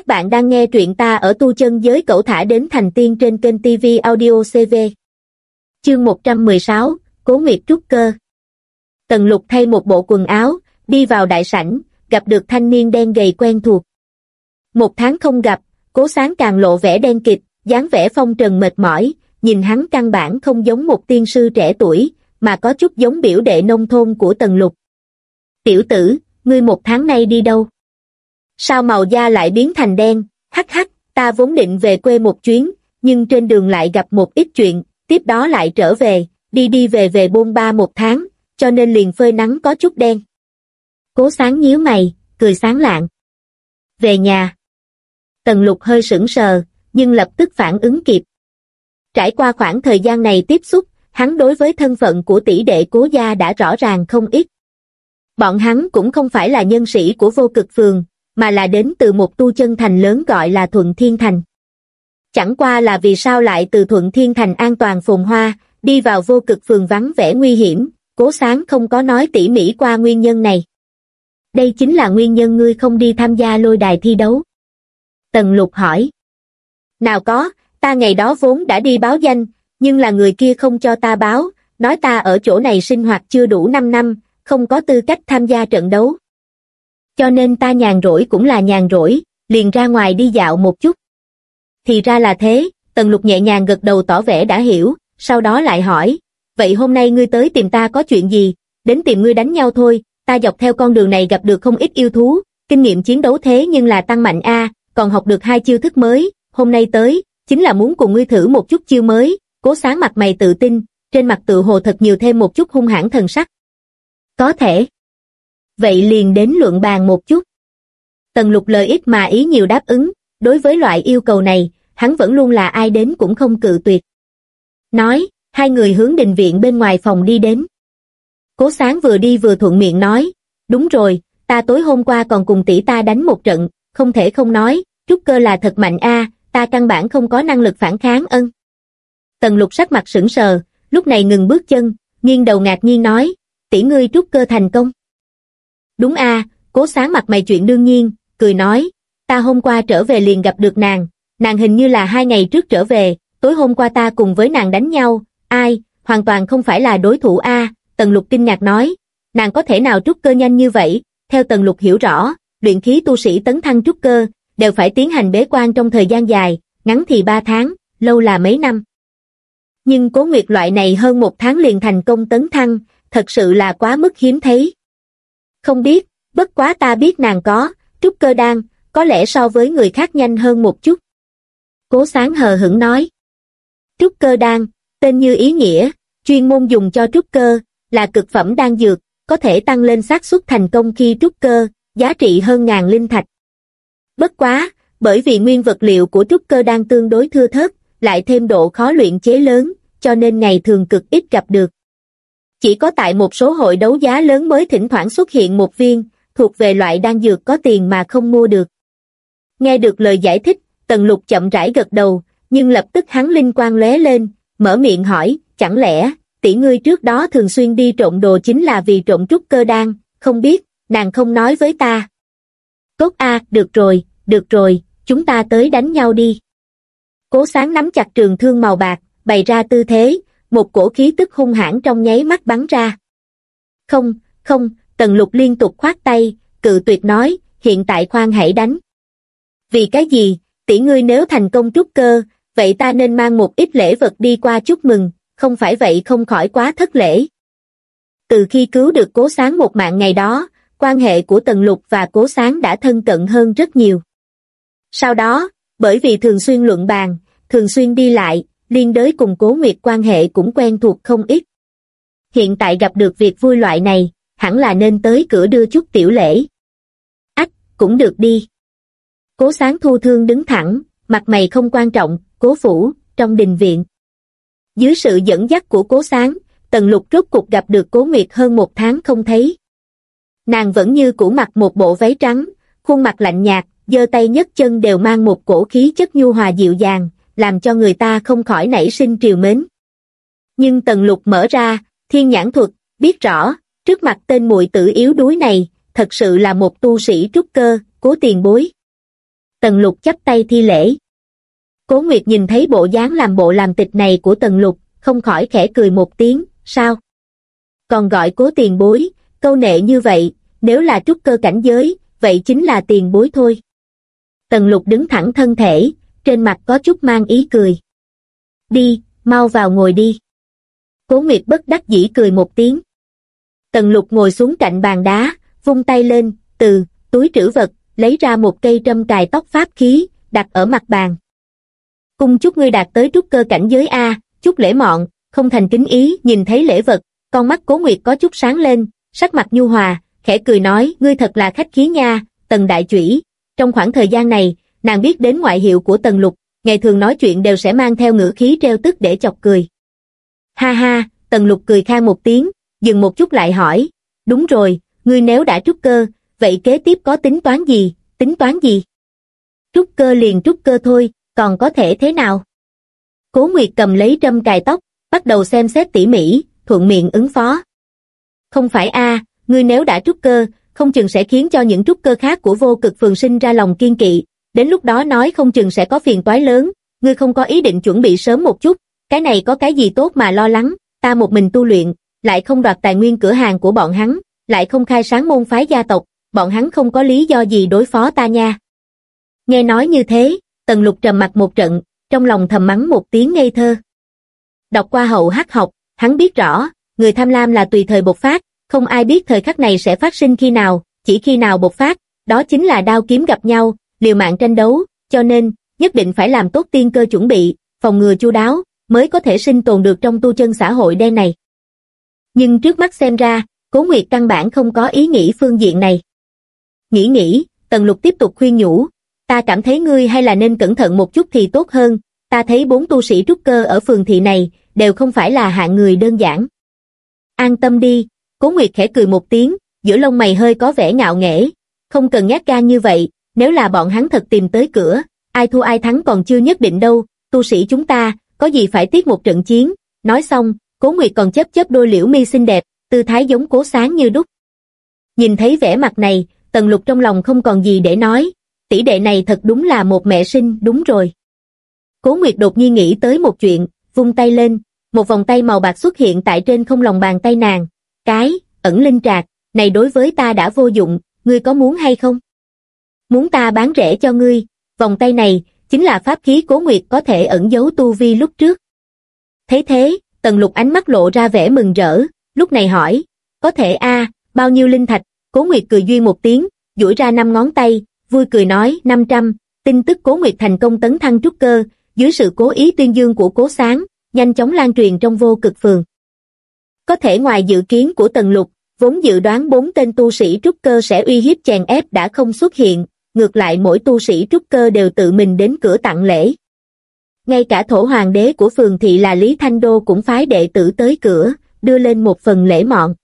Các bạn đang nghe truyện ta ở tu chân giới cẩu thả đến thành tiên trên kênh TV Audio CV. Chương 116, Cố Nguyệt Trúc Cơ Tần lục thay một bộ quần áo, đi vào đại sảnh, gặp được thanh niên đen gầy quen thuộc. Một tháng không gặp, cố sáng càng lộ vẻ đen kịch, dáng vẻ phong trần mệt mỏi, nhìn hắn căn bản không giống một tiên sư trẻ tuổi, mà có chút giống biểu đệ nông thôn của tần lục. Tiểu tử, ngươi một tháng nay đi đâu? Sao màu da lại biến thành đen, hắc hắc, ta vốn định về quê một chuyến, nhưng trên đường lại gặp một ít chuyện, tiếp đó lại trở về, đi đi về về bôn ba một tháng, cho nên liền phơi nắng có chút đen. Cố sáng nhíu mày, cười sáng lạng. Về nhà. Tần lục hơi sững sờ, nhưng lập tức phản ứng kịp. Trải qua khoảng thời gian này tiếp xúc, hắn đối với thân phận của tỷ đệ cố gia đã rõ ràng không ít. Bọn hắn cũng không phải là nhân sĩ của vô cực phường, mà là đến từ một tu chân thành lớn gọi là Thuận Thiên Thành. Chẳng qua là vì sao lại từ Thuận Thiên Thành an toàn phồn hoa, đi vào vô cực phường vắng vẻ nguy hiểm, cố sáng không có nói tỉ mỉ qua nguyên nhân này. Đây chính là nguyên nhân ngươi không đi tham gia lôi đài thi đấu. Tần lục hỏi. Nào có, ta ngày đó vốn đã đi báo danh, nhưng là người kia không cho ta báo, nói ta ở chỗ này sinh hoạt chưa đủ 5 năm, không có tư cách tham gia trận đấu. Cho nên ta nhàn rỗi cũng là nhàn rỗi, liền ra ngoài đi dạo một chút. Thì ra là thế, Tần Lục nhẹ nhàng gật đầu tỏ vẻ đã hiểu, sau đó lại hỏi, vậy hôm nay ngươi tới tìm ta có chuyện gì, đến tìm ngươi đánh nhau thôi, ta dọc theo con đường này gặp được không ít yêu thú, kinh nghiệm chiến đấu thế nhưng là tăng mạnh a, còn học được hai chiêu thức mới, hôm nay tới, chính là muốn cùng ngươi thử một chút chiêu mới, cố sáng mặt mày tự tin, trên mặt tự hồ thật nhiều thêm một chút hung hãn thần sắc. Có thể. Vậy liền đến luận bàn một chút. Tần lục lời ít mà ý nhiều đáp ứng, đối với loại yêu cầu này, hắn vẫn luôn là ai đến cũng không cự tuyệt. Nói, hai người hướng đình viện bên ngoài phòng đi đến. Cố sáng vừa đi vừa thuận miệng nói, đúng rồi, ta tối hôm qua còn cùng tỷ ta đánh một trận, không thể không nói, trúc cơ là thật mạnh a, ta căn bản không có năng lực phản kháng ân. Tần lục sắc mặt sững sờ, lúc này ngừng bước chân, nghiêng đầu ngạc nhiên nói, tỷ ngươi trúc cơ thành công. Đúng a, cố sáng mặt mày chuyện đương nhiên, cười nói, ta hôm qua trở về liền gặp được nàng, nàng hình như là hai ngày trước trở về, tối hôm qua ta cùng với nàng đánh nhau, ai, hoàn toàn không phải là đối thủ a, Tần Lục kinh ngạc nói, nàng có thể nào trúc cơ nhanh như vậy, theo Tần Lục hiểu rõ, luyện khí tu sĩ tấn thăng trúc cơ, đều phải tiến hành bế quan trong thời gian dài, ngắn thì ba tháng, lâu là mấy năm. Nhưng cố nguyệt loại này hơn một tháng liền thành công tấn thăng, thật sự là quá mức hiếm thấy. Không biết, bất quá ta biết nàng có, trúc cơ đan, có lẽ so với người khác nhanh hơn một chút. Cố sáng hờ hững nói. Trúc cơ đan, tên như ý nghĩa, chuyên môn dùng cho trúc cơ, là cực phẩm đan dược, có thể tăng lên xác suất thành công khi trúc cơ, giá trị hơn ngàn linh thạch. Bất quá, bởi vì nguyên vật liệu của trúc cơ đan tương đối thưa thớt, lại thêm độ khó luyện chế lớn, cho nên ngày thường cực ít gặp được. Chỉ có tại một số hội đấu giá lớn mới thỉnh thoảng xuất hiện một viên, thuộc về loại đan dược có tiền mà không mua được. Nghe được lời giải thích, Tần Lục chậm rãi gật đầu, nhưng lập tức hắn linh quang lóe lên, mở miệng hỏi, chẳng lẽ, tỷ ngươi trước đó thường xuyên đi trộn đồ chính là vì trộn trúc cơ đan, không biết, nàng không nói với ta. Tốt a, được rồi, được rồi, chúng ta tới đánh nhau đi. Cố sáng nắm chặt trường thương màu bạc, bày ra tư thế, một cổ khí tức hung hãn trong nháy mắt bắn ra. Không, không, tần lục liên tục khoát tay, cự tuyệt nói, hiện tại khoan hãy đánh. Vì cái gì, tỷ ngươi nếu thành công trúc cơ, vậy ta nên mang một ít lễ vật đi qua chúc mừng, không phải vậy không khỏi quá thất lễ. Từ khi cứu được cố sáng một mạng ngày đó, quan hệ của Tần Lục và cố sáng đã thân cận hơn rất nhiều. Sau đó, bởi vì thường xuyên luận bàn, thường xuyên đi lại, liên đới cùng cố nguyệt quan hệ cũng quen thuộc không ít. Hiện tại gặp được việc vui loại này, hẳn là nên tới cửa đưa chút tiểu lễ. Ách, cũng được đi. Cố sáng thu thương đứng thẳng, mặt mày không quan trọng, cố phủ, trong đình viện. Dưới sự dẫn dắt của cố sáng, tần lục rốt cục gặp được cố nguyệt hơn một tháng không thấy. Nàng vẫn như cũ mặc một bộ váy trắng, khuôn mặt lạnh nhạt, giơ tay nhấc chân đều mang một cổ khí chất nhu hòa dịu dàng, làm cho người ta không khỏi nảy sinh triều mến. Nhưng tần lục mở ra, thiên nhãn thuật, biết rõ, trước mặt tên muội tử yếu đuối này, thật sự là một tu sĩ trúc cơ, cố tiền bối. Tần lục chắp tay thi lễ. Cố Nguyệt nhìn thấy bộ dáng làm bộ làm tịch này của tần lục, không khỏi khẽ cười một tiếng, sao? Còn gọi cố tiền bối, câu nệ như vậy, nếu là trúc cơ cảnh giới, vậy chính là tiền bối thôi. Tần lục đứng thẳng thân thể, trên mặt có chút mang ý cười. Đi, mau vào ngồi đi. Cố Nguyệt bất đắc dĩ cười một tiếng. Tần lục ngồi xuống cạnh bàn đá, vung tay lên, từ, túi trữ vật, lấy ra một cây trâm cài tóc pháp khí, đặt ở mặt bàn. Cung chúc ngươi đạt tới trúc cơ cảnh giới A, chúc lễ mọn, không thành kính ý, nhìn thấy lễ vật, con mắt cố nguyệt có chút sáng lên, sắc mặt nhu hòa, khẽ cười nói, ngươi thật là khách khí nha, tần đại chủy. Trong khoảng thời gian này, nàng biết đến ngoại hiệu của tần lục, ngày thường nói chuyện đều sẽ mang theo ngữ khí treo tức để chọc cười. Ha ha, tần lục cười khang một tiếng, dừng một chút lại hỏi, đúng rồi, ngươi nếu đã trúc cơ, vậy kế tiếp có tính toán gì, tính toán gì? Trúc cơ liền trúc cơ thôi, còn có thể thế nào? Cố Nguyệt cầm lấy trâm cài tóc, bắt đầu xem xét tỉ mỉ, thuận miệng ứng phó. Không phải a, ngươi nếu đã trúc cơ, không chừng sẽ khiến cho những trúc cơ khác của vô cực phường sinh ra lòng kiên kỵ, đến lúc đó nói không chừng sẽ có phiền toái lớn, ngươi không có ý định chuẩn bị sớm một chút, cái này có cái gì tốt mà lo lắng, ta một mình tu luyện, lại không đoạt tài nguyên cửa hàng của bọn hắn, lại không khai sáng môn phái gia tộc, bọn hắn không có lý do gì đối phó ta nha. Nghe nói như thế, Tần Lục trầm mặt một trận, trong lòng thầm mắng một tiếng ngây thơ. Đọc qua hậu hắc học, hắn biết rõ, người tham lam là tùy thời bộc phát, không ai biết thời khắc này sẽ phát sinh khi nào, chỉ khi nào bộc phát, đó chính là đao kiếm gặp nhau, liều mạng tranh đấu, cho nên, nhất định phải làm tốt tiên cơ chuẩn bị, phòng ngừa chu đáo, mới có thể sinh tồn được trong tu chân xã hội đen này. Nhưng trước mắt xem ra, Cố Nguyệt căn bản không có ý nghĩ phương diện này. Nghĩ nghĩ, Tần Lục tiếp tục khuyên nhủ, ta cảm thấy ngươi hay là nên cẩn thận một chút thì tốt hơn, ta thấy bốn tu sĩ trúc cơ ở phường thị này, đều không phải là hạng người đơn giản. An tâm đi, Cố Nguyệt khẽ cười một tiếng, giữa lông mày hơi có vẻ ngạo nghễ, không cần nhát gan như vậy, nếu là bọn hắn thật tìm tới cửa, ai thua ai thắng còn chưa nhất định đâu, tu sĩ chúng ta, có gì phải tiếc một trận chiến, nói xong, Cố Nguyệt còn chấp chấp đôi liễu mi xinh đẹp, tư thái giống cố sáng như đúc. Nhìn thấy vẻ mặt này, Tần Lục trong lòng không còn gì để nói, tỷ đệ này thật đúng là một mẹ sinh, đúng rồi. Cố Nguyệt đột nhiên nghĩ tới một chuyện, vung tay lên, một vòng tay màu bạc xuất hiện tại trên không lòng bàn tay nàng. Cái, ẩn linh trạc, này đối với ta đã vô dụng, ngươi có muốn hay không? Muốn ta bán rẻ cho ngươi, vòng tay này, chính là pháp khí cố nguyệt có thể ẩn giấu tu vi lúc trước. Thế thế, tần lục ánh mắt lộ ra vẻ mừng rỡ, lúc này hỏi, có thể a bao nhiêu linh thạch, cố nguyệt cười duyên một tiếng, duỗi ra năm ngón tay, vui cười nói 500, tin tức cố nguyệt thành công tấn thăng trúc cơ, dưới sự cố ý tuyên dương của cố sáng, nhanh chóng lan truyền trong vô cực phường. Có thể ngoài dự kiến của Tần Lục, vốn dự đoán bốn tên tu sĩ trúc cơ sẽ uy hiếp chèn ép đã không xuất hiện, ngược lại mỗi tu sĩ trúc cơ đều tự mình đến cửa tặng lễ. Ngay cả thổ hoàng đế của phường thị là Lý Thanh Đô cũng phái đệ tử tới cửa, đưa lên một phần lễ mọn.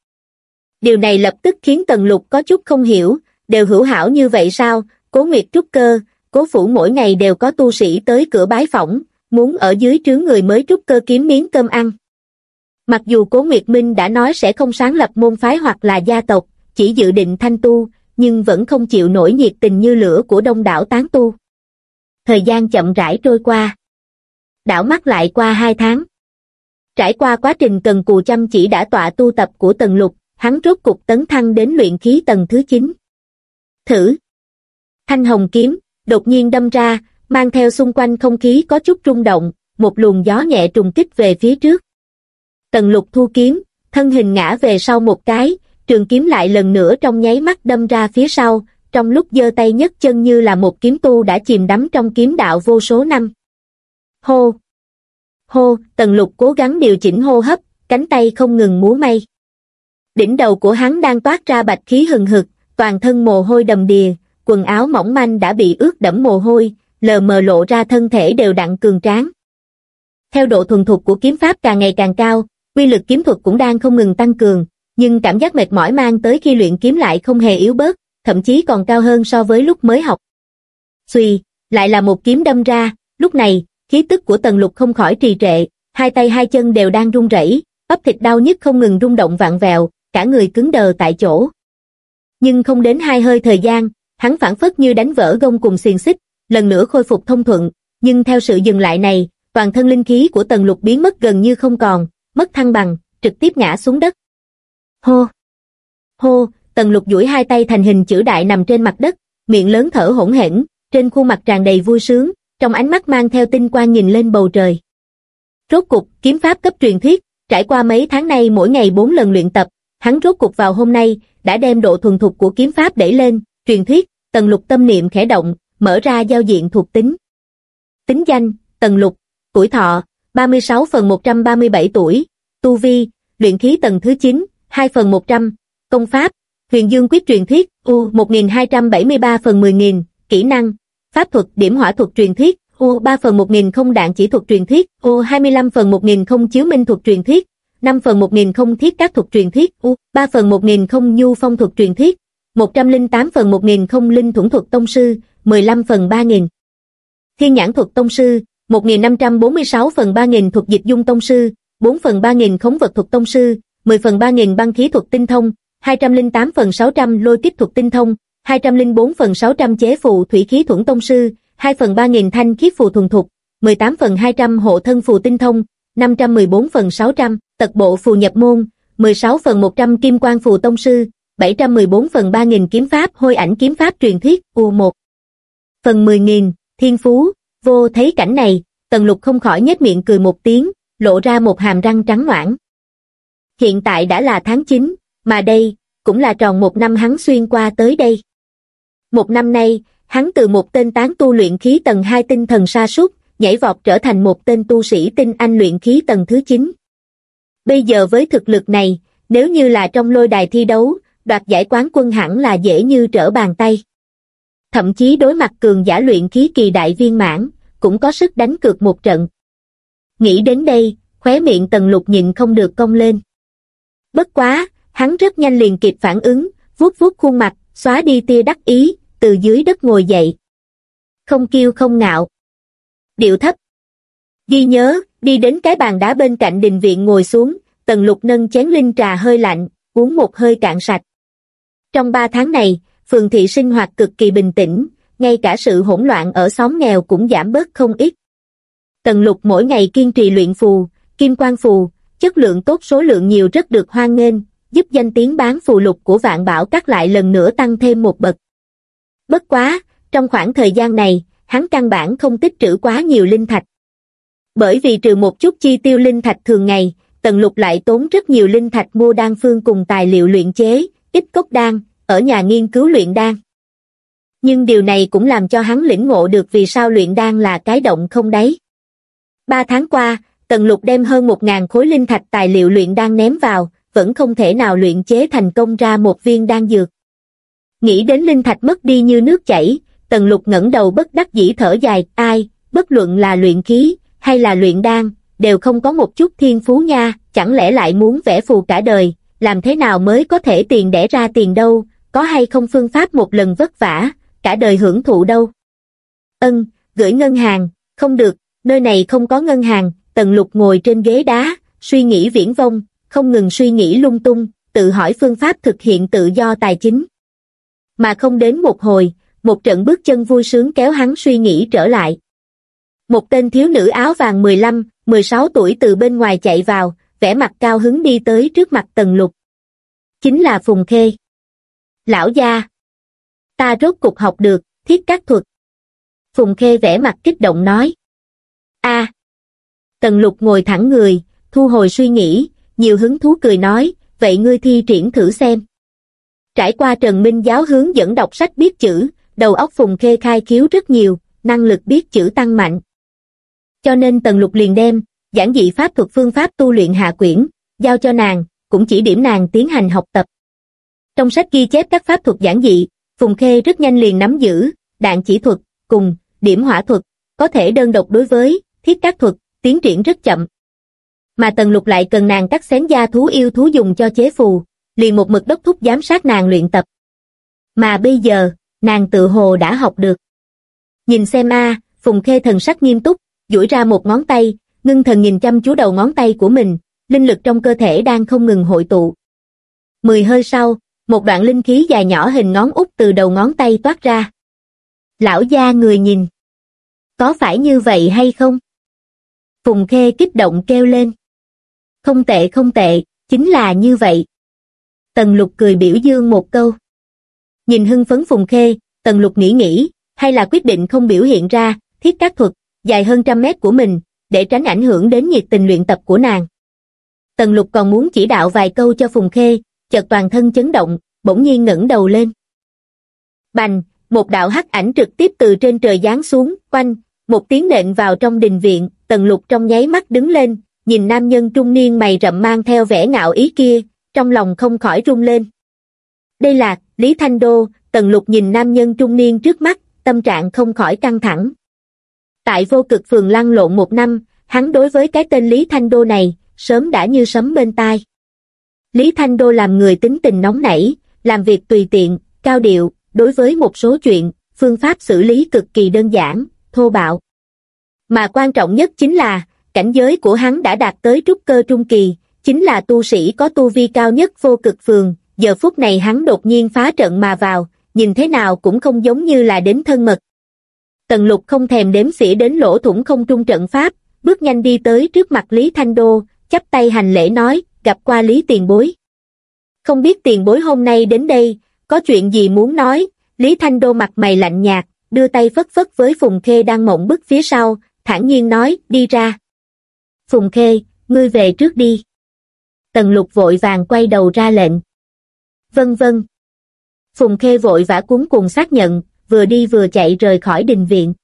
Điều này lập tức khiến Tần Lục có chút không hiểu, đều hữu hảo như vậy sao, cố nguyệt trúc cơ, cố phủ mỗi ngày đều có tu sĩ tới cửa bái phỏng, muốn ở dưới trướng người mới trúc cơ kiếm miếng cơm ăn. Mặc dù Cố Nguyệt Minh đã nói sẽ không sáng lập môn phái hoặc là gia tộc, chỉ dự định thanh tu, nhưng vẫn không chịu nổi nhiệt tình như lửa của đông đảo tán tu. Thời gian chậm rãi trôi qua. Đảo mắt lại qua hai tháng. Trải qua quá trình cần cù chăm chỉ đã tọa tu tập của tầng lục, hắn rốt cục tấn thăng đến luyện khí tầng thứ 9. Thử. Thanh hồng kiếm, đột nhiên đâm ra, mang theo xung quanh không khí có chút rung động, một luồng gió nhẹ trùng kích về phía trước. Tần lục thu kiếm, thân hình ngã về sau một cái, trường kiếm lại lần nữa trong nháy mắt đâm ra phía sau, trong lúc giơ tay nhấc chân như là một kiếm tu đã chìm đắm trong kiếm đạo vô số năm. Hô! Hô! Tần lục cố gắng điều chỉnh hô hấp, cánh tay không ngừng múa may. Đỉnh đầu của hắn đang toát ra bạch khí hừng hực, toàn thân mồ hôi đầm đìa, quần áo mỏng manh đã bị ướt đẫm mồ hôi, lờ mờ lộ ra thân thể đều đặn cường tráng. Theo độ thuần thục của kiếm pháp càng ngày càng cao, quy lực kiếm thuật cũng đang không ngừng tăng cường, nhưng cảm giác mệt mỏi mang tới khi luyện kiếm lại không hề yếu bớt, thậm chí còn cao hơn so với lúc mới học. Xùy, lại là một kiếm đâm ra, lúc này, khí tức của tần lục không khỏi trì trệ, hai tay hai chân đều đang run rẩy, bắp thịt đau nhức không ngừng rung động vạn vẹo, cả người cứng đờ tại chỗ. Nhưng không đến hai hơi thời gian, hắn phản phất như đánh vỡ gông cùng xiềng xích, lần nữa khôi phục thông thuận, nhưng theo sự dừng lại này, toàn thân linh khí của tần lục biến mất gần như không còn, mất thăng bằng, trực tiếp ngã xuống đất. Hô! Hô! Tần lục duỗi hai tay thành hình chữ đại nằm trên mặt đất, miệng lớn thở hỗn hển, trên khuôn mặt tràn đầy vui sướng, trong ánh mắt mang theo tinh quang nhìn lên bầu trời. Rốt cục, kiếm pháp cấp truyền thuyết, trải qua mấy tháng nay mỗi ngày bốn lần luyện tập, hắn rốt cục vào hôm nay, đã đem độ thuần thục của kiếm pháp đẩy lên, truyền thuyết, tần lục tâm niệm khẽ động, mở ra giao diện thuộc tính. Tính danh, tần lục, tuổi thọ, 36 phần 137 tuổi, tu vi, luyện khí tầng thứ 9, 2 phần 100, công pháp, huyền dương quyết truyền thuyết, U 1273 phần 10.000, kỹ năng, pháp thuật điểm hỏa thuật truyền thuyết, U 3 phần 1.000 không đạn chỉ thuật truyền thuyết, U 25 phần 1.000 không chiếu minh thuật truyền thuyết, 5 phần 1.000 không thiết các thuật truyền thuyết, U 3 phần 1.000 không nhu phong thuật truyền thuyết, 108 phần 1.000 không linh thuẫn thuật tông sư, 15 phần 3.000. Thiên nhãn thuật tông sư, 1546 phần 3.000 thuật dịch dung tông sư, 4 phần 3.000 khống vật thuật tông sư, 10 phần 3.000 băng khí thuật tinh thông, 208 phần 600 lôi tiếp thuật tinh thông, 204 phần 600 chế phù thủy khí thuẫn tông sư, 2 phần 3.000 thanh khí phù thuần thục, 18 phần 200 hộ thân phù tinh thông, 514 phần 600 tật bộ phù nhập môn, 16 phần 100 kim quan phù tông sư, 714 phần 3.000 kiếm pháp hôi ảnh kiếm pháp truyền thuyết U1. Phần 10.000, thiên phú, vô thấy cảnh này, tần lục không khỏi nhếch miệng cười một tiếng, lộ ra một hàm răng trắng noãn. Hiện tại đã là tháng 9, mà đây, cũng là tròn một năm hắn xuyên qua tới đây. Một năm nay, hắn từ một tên tán tu luyện khí tầng 2 tinh thần sa sút nhảy vọt trở thành một tên tu sĩ tinh anh luyện khí tầng thứ 9. Bây giờ với thực lực này, nếu như là trong lôi đài thi đấu, đoạt giải quán quân hẳn là dễ như trở bàn tay. Thậm chí đối mặt cường giả luyện khí kỳ đại viên mãn, cũng có sức đánh cược một trận. Nghĩ đến đây, khóe miệng tần lục nhịn không được cong lên. Bất quá, hắn rất nhanh liền kịp phản ứng, vuốt vuốt khuôn mặt, xóa đi tia đắc ý, từ dưới đất ngồi dậy. Không kêu không ngạo. Điệu thấp. Ghi nhớ, đi đến cái bàn đá bên cạnh đình viện ngồi xuống, tần lục nâng chén linh trà hơi lạnh, uống một hơi cạn sạch. Trong ba tháng này, phường thị sinh hoạt cực kỳ bình tĩnh, ngay cả sự hỗn loạn ở xóm nghèo cũng giảm bớt không ít. Tần lục mỗi ngày kiên trì luyện phù, kim quang phù, chất lượng tốt số lượng nhiều rất được hoan nghênh, giúp danh tiếng bán phù lục của vạn bảo các lại lần nữa tăng thêm một bậc. Bất quá, trong khoảng thời gian này, hắn căn bản không tích trữ quá nhiều linh thạch. Bởi vì trừ một chút chi tiêu linh thạch thường ngày, Tần Lục lại tốn rất nhiều linh thạch mua đan phương cùng tài liệu luyện chế, ít cốc đan, ở nhà nghiên cứu luyện đan. Nhưng điều này cũng làm cho hắn lĩnh ngộ được vì sao luyện đan là cái động không đáy. Ba tháng qua, Tần Lục đem hơn một ngàn khối linh thạch tài liệu luyện đan ném vào, vẫn không thể nào luyện chế thành công ra một viên đan dược. Nghĩ đến linh thạch mất đi như nước chảy, Tần Lục ngẩng đầu bất đắc dĩ thở dài, ai, bất luận là luyện khí, hay là luyện đan, đều không có một chút thiên phú nha, chẳng lẽ lại muốn vẽ phù cả đời, làm thế nào mới có thể tiền đẻ ra tiền đâu, có hay không phương pháp một lần vất vả, cả đời hưởng thụ đâu. Ân, gửi ngân hàng, không được, nơi này không có ngân hàng, tần lục ngồi trên ghế đá, suy nghĩ viễn vông, không ngừng suy nghĩ lung tung, tự hỏi phương pháp thực hiện tự do tài chính. Mà không đến một hồi, một trận bước chân vui sướng kéo hắn suy nghĩ trở lại. Một tên thiếu nữ áo vàng 15, 16 tuổi từ bên ngoài chạy vào, vẻ mặt cao hứng đi tới trước mặt tần lục. Chính là Phùng Khê. Lão gia. Ta rốt cục học được, thiết các thuật. Phùng Khê vẻ mặt kích động nói. a Tần lục ngồi thẳng người, thu hồi suy nghĩ, nhiều hứng thú cười nói, vậy ngươi thi triển thử xem. Trải qua Trần Minh giáo hướng dẫn đọc sách biết chữ, đầu óc Phùng Khê khai khiếu rất nhiều, năng lực biết chữ tăng mạnh. Cho nên Tần Lục liền đem, giảng dị pháp thuật phương pháp tu luyện hạ quyển, giao cho nàng, cũng chỉ điểm nàng tiến hành học tập. Trong sách ghi chép các pháp thuật giảng dị, Phùng Khê rất nhanh liền nắm giữ, đạn chỉ thuật, cùng, điểm hỏa thuật, có thể đơn độc đối với, thiết các thuật, tiến triển rất chậm. Mà Tần Lục lại cần nàng cắt xén da thú yêu thú dùng cho chế phù, liền một mực đốc thúc giám sát nàng luyện tập. Mà bây giờ, nàng tự hồ đã học được. Nhìn xem a, Phùng Khê thần sắc nghiêm túc, duỗi ra một ngón tay, ngưng thần nhìn chăm chú đầu ngón tay của mình, linh lực trong cơ thể đang không ngừng hội tụ. Mười hơi sau, một đoạn linh khí dài nhỏ hình ngón út từ đầu ngón tay toát ra. Lão gia người nhìn. Có phải như vậy hay không? Phùng Khê kích động kêu lên. Không tệ không tệ, chính là như vậy. Tần lục cười biểu dương một câu. Nhìn hưng phấn Phùng Khê, Tần lục nghĩ nghĩ, hay là quyết định không biểu hiện ra, thiết các thuật, dài hơn trăm mét của mình, để tránh ảnh hưởng đến nhiệt tình luyện tập của nàng. Tần lục còn muốn chỉ đạo vài câu cho Phùng Khê, chợt toàn thân chấn động, bỗng nhiên ngẩng đầu lên. Bành, một đạo hắc ảnh trực tiếp từ trên trời giáng xuống, quanh, một tiếng nện vào trong đình viện, tần lục trong nháy mắt đứng lên, nhìn nam nhân trung niên mày rậm mang theo vẻ ngạo ý kia, trong lòng không khỏi rung lên. Đây là, Lý Thanh Đô, tần lục nhìn nam nhân trung niên trước mắt, tâm trạng không khỏi căng thẳng. Tại vô cực phường lăn lộn một năm, hắn đối với cái tên Lý Thanh Đô này, sớm đã như sấm bên tai. Lý Thanh Đô làm người tính tình nóng nảy, làm việc tùy tiện, cao điệu, đối với một số chuyện, phương pháp xử lý cực kỳ đơn giản, thô bạo. Mà quan trọng nhất chính là, cảnh giới của hắn đã đạt tới trúc cơ trung kỳ, chính là tu sĩ có tu vi cao nhất vô cực phường, giờ phút này hắn đột nhiên phá trận mà vào, nhìn thế nào cũng không giống như là đến thân mật. Tần lục không thèm đếm xỉa đến lỗ thủng không trung trận pháp, bước nhanh đi tới trước mặt Lý Thanh Đô, chắp tay hành lễ nói, gặp qua Lý Tiền Bối. Không biết tiền bối hôm nay đến đây, có chuyện gì muốn nói, Lý Thanh Đô mặt mày lạnh nhạt, đưa tay phất phất với Phùng Khê đang mộng bức phía sau, thản nhiên nói, đi ra. Phùng Khê, ngươi về trước đi. Tần lục vội vàng quay đầu ra lệnh. Vân vân. Phùng Khê vội vã cuốn cùng xác nhận, vừa đi vừa chạy rời khỏi đình viện.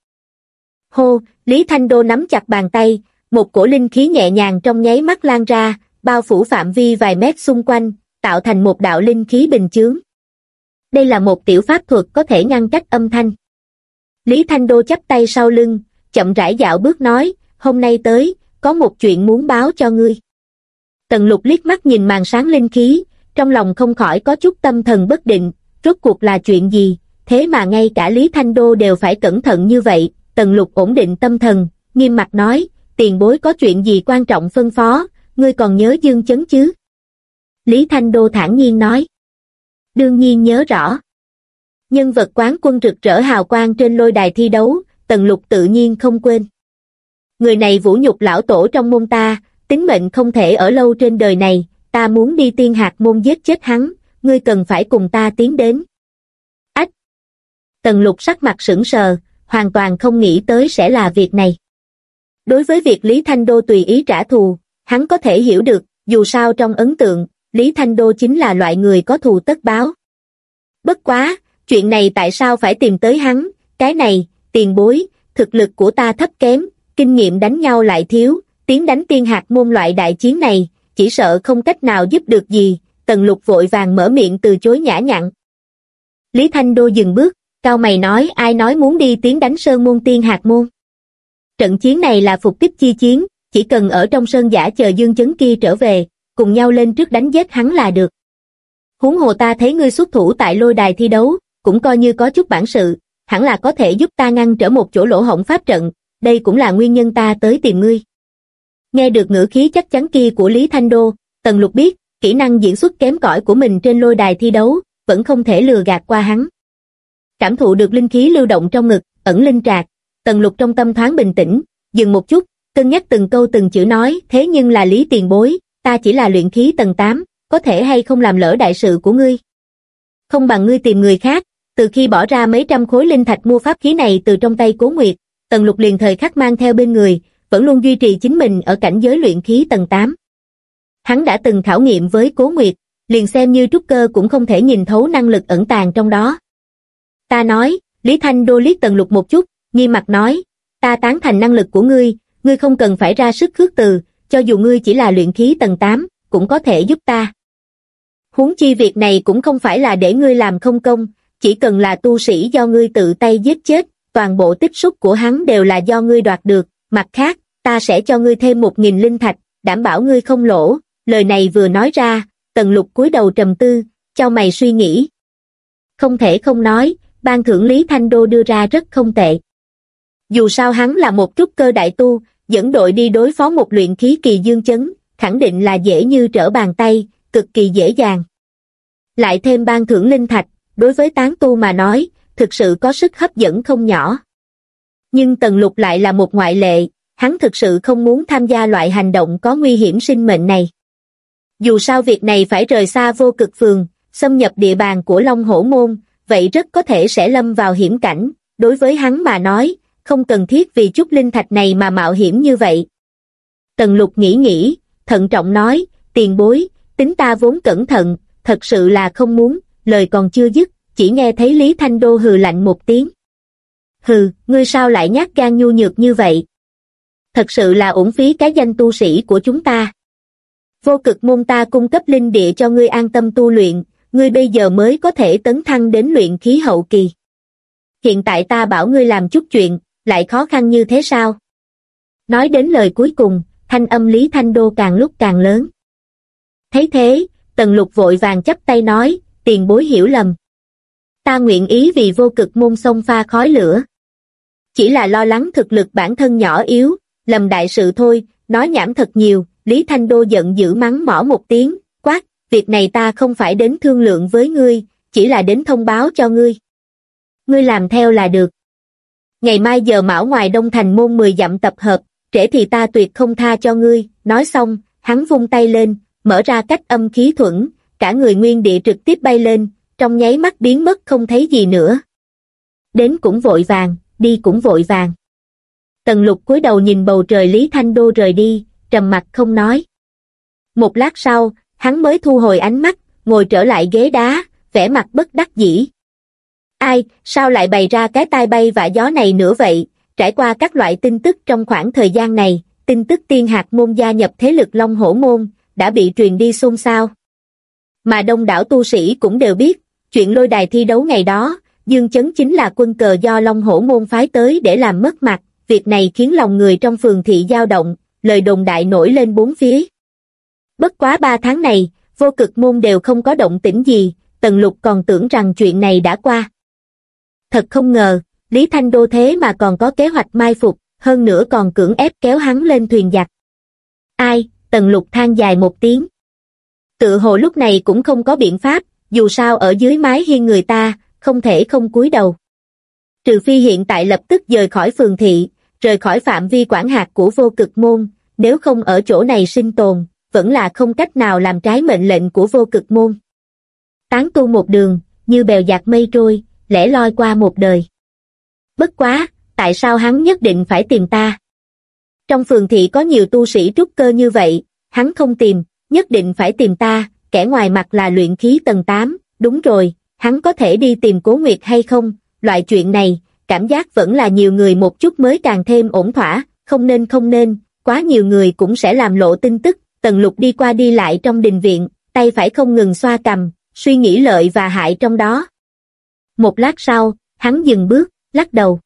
Hô, Lý Thanh Đô nắm chặt bàn tay, một cổ linh khí nhẹ nhàng trong nháy mắt lan ra, bao phủ phạm vi vài mét xung quanh, tạo thành một đạo linh khí bình chướng. Đây là một tiểu pháp thuật có thể ngăn cách âm thanh. Lý Thanh Đô chắp tay sau lưng, chậm rãi dạo bước nói, hôm nay tới, có một chuyện muốn báo cho ngươi. Tần lục liếc mắt nhìn màn sáng linh khí, trong lòng không khỏi có chút tâm thần bất định, rốt cuộc là chuyện gì, thế mà ngay cả Lý Thanh Đô đều phải cẩn thận như vậy, tần lục ổn định tâm thần, nghiêm mặt nói, tiền bối có chuyện gì quan trọng phân phó, ngươi còn nhớ dương chấn chứ? Lý Thanh Đô thản nhiên nói. Đương nhiên nhớ rõ. Nhân vật quán quân rực rỡ hào quang trên lôi đài thi đấu, tần lục tự nhiên không quên. Người này vũ nhục lão tổ trong môn ta, tính mệnh không thể ở lâu trên đời này, ta muốn đi tiên hạt môn giết chết hắn, ngươi cần phải cùng ta tiến đến. Ách! Tần lục sắc mặt sững sờ, hoàn toàn không nghĩ tới sẽ là việc này. Đối với việc Lý Thanh Đô tùy ý trả thù, hắn có thể hiểu được, dù sao trong ấn tượng, Lý Thanh Đô chính là loại người có thù tất báo. Bất quá, chuyện này tại sao phải tìm tới hắn, cái này, tiền bối, thực lực của ta thấp kém, kinh nghiệm đánh nhau lại thiếu, tiến đánh tiên hạt môn loại đại chiến này, chỉ sợ không cách nào giúp được gì, tần lục vội vàng mở miệng từ chối nhã nhặn. Lý Thanh Đô dừng bước, cao mày nói ai nói muốn đi tiến đánh sơn môn tiên hạt môn. Trận chiến này là phục kích chi chiến, chỉ cần ở trong sơn giả chờ dương chấn kia trở về, cùng nhau lên trước đánh giết hắn là được. Huống hồ ta thấy ngươi xuất thủ tại lôi đài thi đấu, cũng coi như có chút bản sự, hẳn là có thể giúp ta ngăn trở một chỗ lỗ hổng pháp trận, đây cũng là nguyên nhân ta tới tìm ngươi. Nghe được ngữ khí chắc chắn kia của Lý Thanh Đô, Tần Lục biết, kỹ năng diễn xuất kém cỏi của mình trên lôi đài thi đấu, vẫn không thể lừa gạt qua hắn. Cảm thụ được linh khí lưu động trong ngực, ẩn linh trạc, Tần Lục trong tâm thoáng bình tĩnh, dừng một chút, cân nhắc từng câu từng chữ nói, thế nhưng là Lý Tiền Bối, ta chỉ là luyện khí tầng 8, có thể hay không làm lỡ đại sự của ngươi. Không bằng ngươi tìm người khác, từ khi bỏ ra mấy trăm khối linh thạch mua pháp khí này từ trong tay Cố Nguyệt, Tần Lục liền thời khắc mang theo bên người, vẫn luôn duy trì chính mình ở cảnh giới luyện khí tầng 8. Hắn đã từng khảo nghiệm với Cố Nguyệt, liền xem như trúc cơ cũng không thể nhìn thấu năng lực ẩn tàng trong đó. Ta nói, Lý Thanh đô liếc Tần Lục một chút, nghiêm mặt nói, ta tán thành năng lực của ngươi, ngươi không cần phải ra sức khước từ, cho dù ngươi chỉ là luyện khí tầng 8, cũng có thể giúp ta. Huống chi việc này cũng không phải là để ngươi làm không công, chỉ cần là tu sĩ do ngươi tự tay giết chết, toàn bộ tích xúc của hắn đều là do ngươi đoạt được, mặt khác, ta sẽ cho ngươi thêm một nghìn linh thạch, đảm bảo ngươi không lỗ, lời này vừa nói ra, tần lục cúi đầu trầm tư, cho mày suy nghĩ. Không thể không nói, ban thưởng Lý Thanh Đô đưa ra rất không tệ. Dù sao hắn là một trúc cơ đại tu, dẫn đội đi đối phó một luyện khí kỳ dương chấn, khẳng định là dễ như trở bàn tay, cực kỳ dễ dàng. Lại thêm ban thưởng linh thạch, đối với tán tu mà nói, thực sự có sức hấp dẫn không nhỏ. Nhưng Tần Lục lại là một ngoại lệ, hắn thực sự không muốn tham gia loại hành động có nguy hiểm sinh mệnh này. Dù sao việc này phải rời xa vô cực phường, xâm nhập địa bàn của Long Hổ Môn, vậy rất có thể sẽ lâm vào hiểm cảnh, đối với hắn mà nói, không cần thiết vì chút linh thạch này mà mạo hiểm như vậy. Tần lục nghĩ nghĩ, thận trọng nói, tiền bối, tính ta vốn cẩn thận, thật sự là không muốn, lời còn chưa dứt, chỉ nghe thấy Lý Thanh Đô hừ lạnh một tiếng. Hừ, ngươi sao lại nhát gan nhu nhược như vậy? Thật sự là uổng phí cái danh tu sĩ của chúng ta. Vô cực môn ta cung cấp linh địa cho ngươi an tâm tu luyện, ngươi bây giờ mới có thể tấn thăng đến luyện khí hậu kỳ. Hiện tại ta bảo ngươi làm chút chuyện, lại khó khăn như thế sao? Nói đến lời cuối cùng, thanh âm Lý Thanh Đô càng lúc càng lớn. Thấy thế, Tần Lục vội vàng chấp tay nói, tiền bối hiểu lầm. Ta nguyện ý vì vô cực môn sông pha khói lửa. Chỉ là lo lắng thực lực bản thân nhỏ yếu, lầm đại sự thôi, nói nhảm thật nhiều, Lý Thanh Đô giận dữ mắng mỏ một tiếng, quát, việc này ta không phải đến thương lượng với ngươi, chỉ là đến thông báo cho ngươi. Ngươi làm theo là được. Ngày mai giờ mão ngoài đông thành môn 10 dặm tập hợp, trễ thì ta tuyệt không tha cho ngươi, nói xong, hắn vung tay lên, mở ra cách âm khí thuẫn, cả người nguyên địa trực tiếp bay lên, trong nháy mắt biến mất không thấy gì nữa. Đến cũng vội vàng, đi cũng vội vàng. Tần lục cúi đầu nhìn bầu trời Lý Thanh Đô rời đi, trầm mặt không nói. Một lát sau, hắn mới thu hồi ánh mắt, ngồi trở lại ghế đá, vẻ mặt bất đắc dĩ. Ai, sao lại bày ra cái tai bay và gió này nữa vậy? Trải qua các loại tin tức trong khoảng thời gian này, tin tức tiên hạt môn gia nhập thế lực Long Hổ Môn, đã bị truyền đi xôn xao. Mà đông đảo tu sĩ cũng đều biết, chuyện lôi đài thi đấu ngày đó, Dương Chấn chính là quân cờ do Long Hổ Môn phái tới để làm mất mặt, việc này khiến lòng người trong phường thị dao động, lời đồn đại nổi lên bốn phía. Bất quá ba tháng này, vô cực môn đều không có động tĩnh gì, Tần Lục còn tưởng rằng chuyện này đã qua. Thật không ngờ, Lý Thanh Đô thế mà còn có kế hoạch mai phục, hơn nữa còn cưỡng ép kéo hắn lên thuyền giặc. Ai, Tần Lục than dài một tiếng. Tự hồ lúc này cũng không có biện pháp, dù sao ở dưới mái hiên người ta, không thể không cúi đầu. Trừ phi hiện tại lập tức rời khỏi phường thị, rời khỏi phạm vi quản hạt của vô cực môn, nếu không ở chỗ này sinh tồn, vẫn là không cách nào làm trái mệnh lệnh của vô cực môn. Tán tu một đường, như bèo dạt mây trôi, lẻ loi qua một đời. Bất quá, tại sao hắn nhất định phải tìm ta? Trong phường thị có nhiều tu sĩ trúc cơ như vậy, hắn không tìm, nhất định phải tìm ta, kẻ ngoài mặt là luyện khí tầng 8, đúng rồi, hắn có thể đi tìm cố nguyệt hay không, loại chuyện này, cảm giác vẫn là nhiều người một chút mới càng thêm ổn thỏa, không nên không nên, quá nhiều người cũng sẽ làm lộ tin tức, tần lục đi qua đi lại trong đình viện, tay phải không ngừng xoa cầm, suy nghĩ lợi và hại trong đó. Một lát sau, hắn dừng bước, lắc đầu.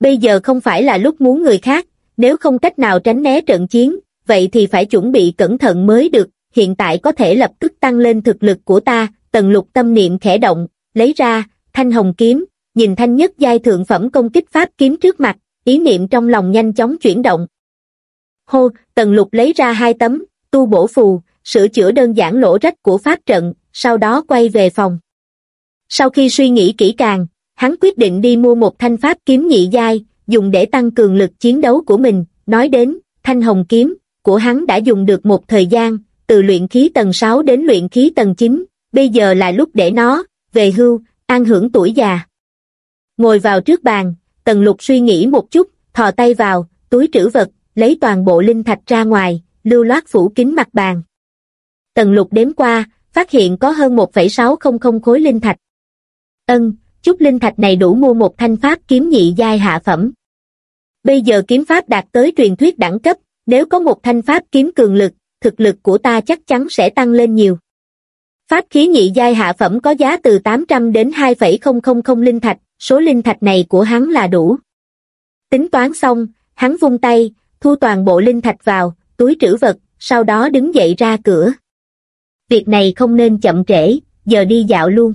Bây giờ không phải là lúc muốn người khác, nếu không cách nào tránh né trận chiến, vậy thì phải chuẩn bị cẩn thận mới được, hiện tại có thể lập tức tăng lên thực lực của ta, tần lục tâm niệm khẽ động, lấy ra, thanh hồng kiếm, nhìn thanh nhất giai thượng phẩm công kích pháp kiếm trước mặt, ý niệm trong lòng nhanh chóng chuyển động. Hô, tần lục lấy ra hai tấm, tu bổ phù, sửa chữa đơn giản lỗ rách của pháp trận, sau đó quay về phòng. Sau khi suy nghĩ kỹ càng, hắn quyết định đi mua một thanh pháp kiếm nhị giai, dùng để tăng cường lực chiến đấu của mình, nói đến, thanh hồng kiếm, của hắn đã dùng được một thời gian, từ luyện khí tầng 6 đến luyện khí tầng 9, bây giờ là lúc để nó, về hưu, an hưởng tuổi già. Ngồi vào trước bàn, tần lục suy nghĩ một chút, thò tay vào, túi trữ vật, lấy toàn bộ linh thạch ra ngoài, lưu loát phủ kín mặt bàn. Tần lục đếm qua, phát hiện có hơn 1,600 khối linh thạch. Ân, chút linh thạch này đủ mua một thanh pháp kiếm nhị giai hạ phẩm. Bây giờ kiếm pháp đạt tới truyền thuyết đẳng cấp, nếu có một thanh pháp kiếm cường lực, thực lực của ta chắc chắn sẽ tăng lên nhiều. Pháp khí nhị giai hạ phẩm có giá từ 800 đến 2,000 linh thạch, số linh thạch này của hắn là đủ. Tính toán xong, hắn vung tay, thu toàn bộ linh thạch vào, túi trữ vật, sau đó đứng dậy ra cửa. Việc này không nên chậm trễ, giờ đi dạo luôn.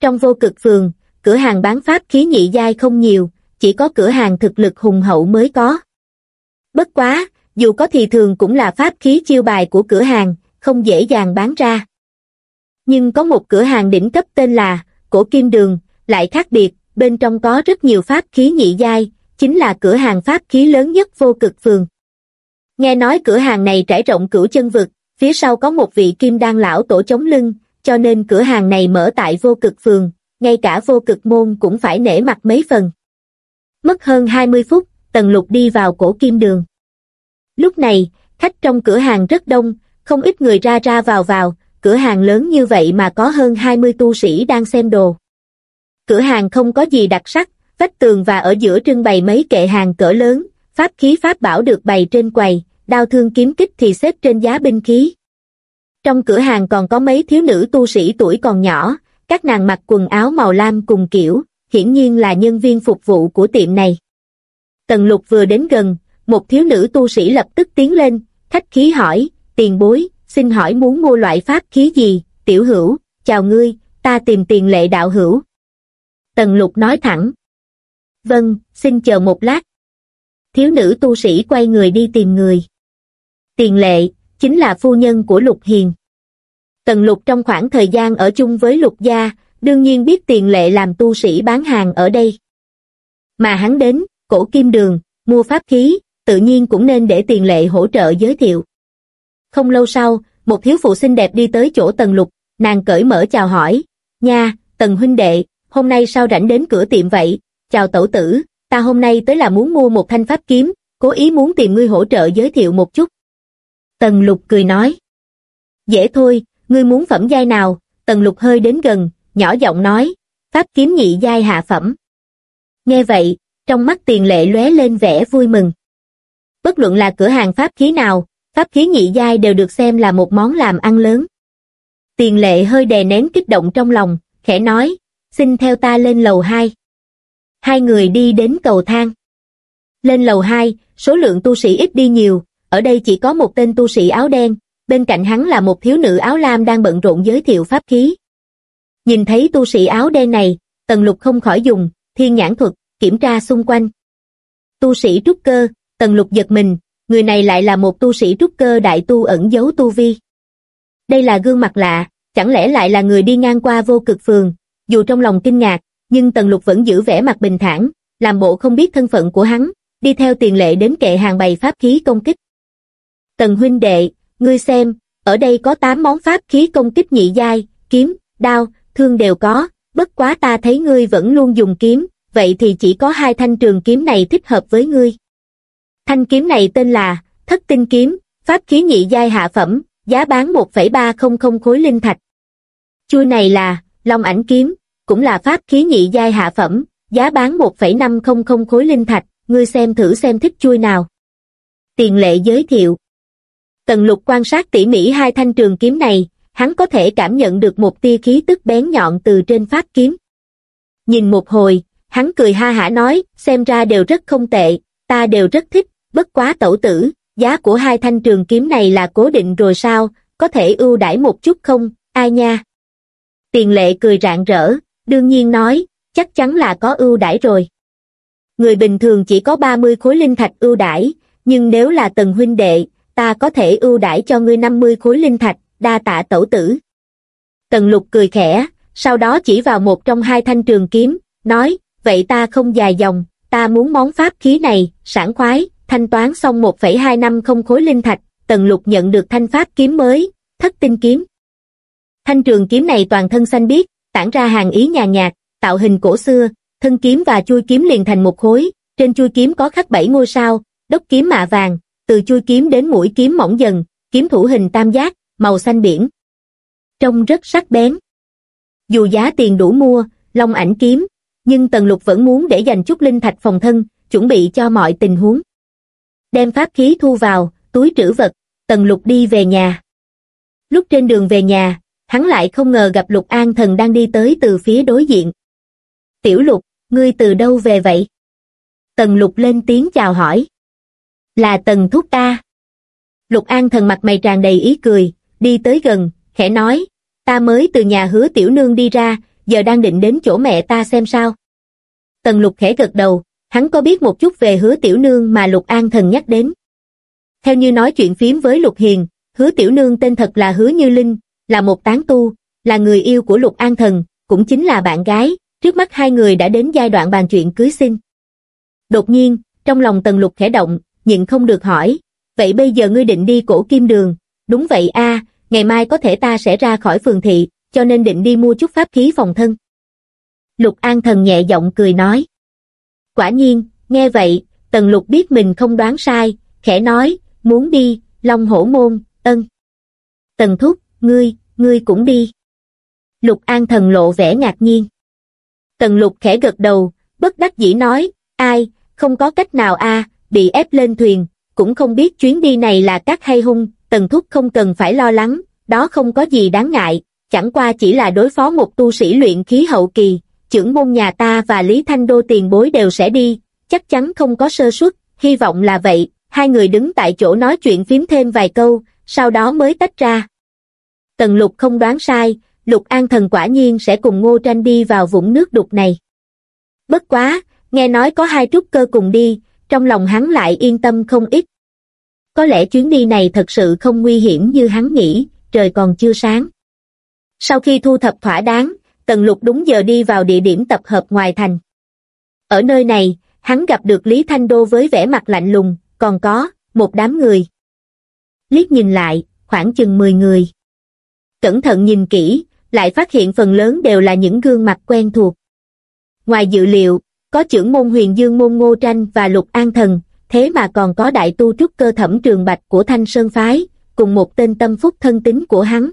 Trong vô cực phường, cửa hàng bán pháp khí nhị giai không nhiều, chỉ có cửa hàng thực lực hùng hậu mới có. Bất quá, dù có thì thường cũng là pháp khí chiêu bài của cửa hàng, không dễ dàng bán ra. Nhưng có một cửa hàng đỉnh cấp tên là Cổ Kim Đường, lại khác biệt, bên trong có rất nhiều pháp khí nhị giai, chính là cửa hàng pháp khí lớn nhất vô cực phường. Nghe nói cửa hàng này trải rộng cửu chân vực, phía sau có một vị kim đan lão tổ chống lưng, cho nên cửa hàng này mở tại vô cực phường, ngay cả vô cực môn cũng phải nể mặt mấy phần. Mất hơn 20 phút, Tần Lục đi vào cổ kim đường. Lúc này, khách trong cửa hàng rất đông, không ít người ra ra vào vào, cửa hàng lớn như vậy mà có hơn 20 tu sĩ đang xem đồ. Cửa hàng không có gì đặc sắc, vách tường và ở giữa trưng bày mấy kệ hàng cỡ lớn, pháp khí pháp bảo được bày trên quầy, đao thương kiếm kích thì xếp trên giá binh khí. Trong cửa hàng còn có mấy thiếu nữ tu sĩ tuổi còn nhỏ, các nàng mặc quần áo màu lam cùng kiểu, hiển nhiên là nhân viên phục vụ của tiệm này. Tần lục vừa đến gần, một thiếu nữ tu sĩ lập tức tiến lên, khách khí hỏi, tiền bối, xin hỏi muốn mua loại pháp khí gì, tiểu hữu, chào ngươi, ta tìm tiền lệ đạo hữu. Tần lục nói thẳng. Vâng, xin chờ một lát. Thiếu nữ tu sĩ quay người đi tìm người. Tiền lệ, chính là phu nhân của Lục Hiền. Tần Lục trong khoảng thời gian ở chung với Lục Gia, đương nhiên biết tiền lệ làm tu sĩ bán hàng ở đây. Mà hắn đến, cổ kim đường, mua pháp khí, tự nhiên cũng nên để tiền lệ hỗ trợ giới thiệu. Không lâu sau, một thiếu phụ xinh đẹp đi tới chỗ Tần Lục, nàng cởi mở chào hỏi, nha, Tần huynh đệ, hôm nay sao rảnh đến cửa tiệm vậy, chào tẩu tử, ta hôm nay tới là muốn mua một thanh pháp kiếm, cố ý muốn tìm ngươi hỗ trợ giới thiệu một chút. Tần lục cười nói. Dễ thôi, ngươi muốn phẩm giai nào, tần lục hơi đến gần, nhỏ giọng nói, pháp kiếm nhị giai hạ phẩm. Nghe vậy, trong mắt tiền lệ lóe lên vẻ vui mừng. Bất luận là cửa hàng pháp khí nào, pháp khí nhị giai đều được xem là một món làm ăn lớn. Tiền lệ hơi đè nén kích động trong lòng, khẽ nói, xin theo ta lên lầu 2. Hai người đi đến cầu thang. Lên lầu 2, số lượng tu sĩ ít đi nhiều, ở đây chỉ có một tên tu sĩ áo đen, bên cạnh hắn là một thiếu nữ áo lam đang bận rộn giới thiệu pháp khí. Nhìn thấy tu sĩ áo đen này, Tần Lục không khỏi dùng, thiên nhãn thuật, kiểm tra xung quanh. Tu sĩ trúc cơ, Tần Lục giật mình, người này lại là một tu sĩ trúc cơ đại tu ẩn giấu tu vi. Đây là gương mặt lạ, chẳng lẽ lại là người đi ngang qua vô cực phường, dù trong lòng kinh ngạc, nhưng Tần Lục vẫn giữ vẻ mặt bình thản, làm bộ không biết thân phận của hắn, đi theo tiền lệ đến kệ hàng bày pháp khí công kích. Tần huynh đệ, ngươi xem, ở đây có 8 món pháp khí công kích nhị giai, kiếm, đao, thương đều có, bất quá ta thấy ngươi vẫn luôn dùng kiếm, vậy thì chỉ có hai thanh trường kiếm này thích hợp với ngươi. Thanh kiếm này tên là Thất Tinh Kiếm, pháp khí nhị giai hạ phẩm, giá bán 1,300 khối linh thạch. Chui này là Long ảnh kiếm, cũng là pháp khí nhị giai hạ phẩm, giá bán 1,500 khối linh thạch, ngươi xem thử xem thích chui nào. Tiền lệ giới thiệu. Tần lục quan sát tỉ mỉ hai thanh trường kiếm này, hắn có thể cảm nhận được một tia khí tức bén nhọn từ trên pháp kiếm. Nhìn một hồi, hắn cười ha hả nói, xem ra đều rất không tệ, ta đều rất thích, bất quá tẩu tử, giá của hai thanh trường kiếm này là cố định rồi sao, có thể ưu đãi một chút không, ai nha. Tiền lệ cười rạng rỡ, đương nhiên nói, chắc chắn là có ưu đãi rồi. Người bình thường chỉ có 30 khối linh thạch ưu đãi, nhưng nếu là tần huynh đệ, ta có thể ưu đãi cho ngươi 50 khối linh thạch, đa tạ tẩu tử. Tần lục cười khẽ, sau đó chỉ vào một trong hai thanh trường kiếm, nói, vậy ta không dài dòng, ta muốn món pháp khí này, sảng khoái, thanh toán xong 1,250 khối linh thạch, tần lục nhận được thanh pháp kiếm mới, thất tinh kiếm. Thanh trường kiếm này toàn thân xanh biếc, tản ra hàng ý nhàn nhạt, tạo hình cổ xưa, thân kiếm và chui kiếm liền thành một khối, trên chui kiếm có khắc bảy ngôi sao, đốc kiếm mạ vàng, từ chui kiếm đến mũi kiếm mỏng dần, kiếm thủ hình tam giác, màu xanh biển. Trông rất sắc bén. Dù giá tiền đủ mua, long ảnh kiếm, nhưng Tần Lục vẫn muốn để dành chút linh thạch phòng thân, chuẩn bị cho mọi tình huống. Đem pháp khí thu vào, túi trữ vật, Tần Lục đi về nhà. Lúc trên đường về nhà, hắn lại không ngờ gặp Lục An Thần đang đi tới từ phía đối diện. Tiểu Lục, ngươi từ đâu về vậy? Tần Lục lên tiếng chào hỏi. Là Tần Thúc ta. Lục An Thần mặt mày tràn đầy ý cười, đi tới gần, khẽ nói, ta mới từ nhà hứa tiểu nương đi ra, giờ đang định đến chỗ mẹ ta xem sao. Tần Lục khẽ gật đầu, hắn có biết một chút về hứa tiểu nương mà Lục An Thần nhắc đến. Theo như nói chuyện phím với Lục Hiền, hứa tiểu nương tên thật là hứa Như Linh, là một tán tu, là người yêu của Lục An Thần, cũng chính là bạn gái, trước mắt hai người đã đến giai đoạn bàn chuyện cưới xin. Đột nhiên, trong lòng tần lục khẽ động, nhịn không được hỏi, vậy bây giờ ngươi định đi cổ kim đường, đúng vậy a ngày mai có thể ta sẽ ra khỏi phường thị, cho nên định đi mua chút pháp khí phòng thân. Lục An Thần nhẹ giọng cười nói. Quả nhiên, nghe vậy, Tần Lục biết mình không đoán sai, khẽ nói, muốn đi, Long Hổ Môn, ân. Tần Thúc, ngươi, ngươi cũng đi. Lục An Thần lộ vẻ ngạc nhiên. Tần Lục khẽ gật đầu, bất đắc dĩ nói, ai, không có cách nào a bị ép lên thuyền, cũng không biết chuyến đi này là cát hay hung, Tần Thúc không cần phải lo lắng, đó không có gì đáng ngại, chẳng qua chỉ là đối phó một tu sĩ luyện khí hậu kỳ, trưởng môn nhà ta và Lý Thanh Đô tiền bối đều sẽ đi, chắc chắn không có sơ suất, hy vọng là vậy, hai người đứng tại chỗ nói chuyện phím thêm vài câu, sau đó mới tách ra. Tần lục không đoán sai, lục an thần quả nhiên sẽ cùng ngô tranh đi vào vũng nước đục này. Bất quá, nghe nói có hai trúc cơ cùng đi, trong lòng hắn lại yên tâm không ít. Có lẽ chuyến đi này thật sự không nguy hiểm như hắn nghĩ, trời còn chưa sáng. Sau khi thu thập thỏa đáng, Tần Lục đúng giờ đi vào địa điểm tập hợp ngoài thành. Ở nơi này, hắn gặp được Lý Thanh Đô với vẻ mặt lạnh lùng, còn có, một đám người. Liếc nhìn lại, khoảng chừng 10 người. Cẩn thận nhìn kỹ, lại phát hiện phần lớn đều là những gương mặt quen thuộc. Ngoài dự liệu, có trưởng môn huyền dương môn ngô tranh và lục an thần, thế mà còn có đại tu trúc cơ thẩm trường bạch của Thanh Sơn Phái, cùng một tên tâm phúc thân tín của hắn.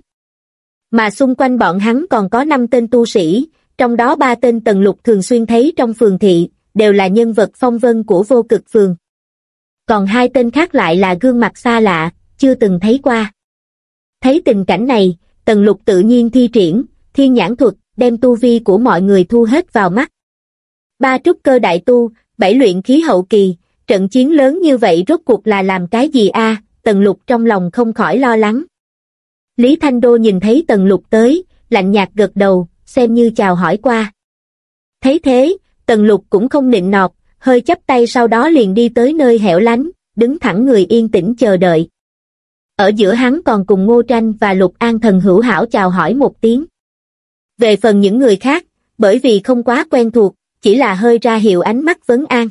Mà xung quanh bọn hắn còn có năm tên tu sĩ, trong đó ba tên tần lục thường xuyên thấy trong phường thị, đều là nhân vật phong vân của vô cực phường. Còn hai tên khác lại là gương mặt xa lạ, chưa từng thấy qua. Thấy tình cảnh này, tần lục tự nhiên thi triển, thiên nhãn thuật, đem tu vi của mọi người thu hết vào mắt. Ba trúc cơ đại tu, bảy luyện khí hậu kỳ, trận chiến lớn như vậy rốt cuộc là làm cái gì a tần lục trong lòng không khỏi lo lắng. Lý Thanh Đô nhìn thấy tần lục tới, lạnh nhạt gật đầu, xem như chào hỏi qua. Thấy thế, tần lục cũng không nịnh nọt, hơi chấp tay sau đó liền đi tới nơi hẻo lánh, đứng thẳng người yên tĩnh chờ đợi. Ở giữa hắn còn cùng Ngô Tranh và Lục An Thần hữu hảo chào hỏi một tiếng. Về phần những người khác, bởi vì không quá quen thuộc, chỉ là hơi ra hiệu ánh mắt vấn an.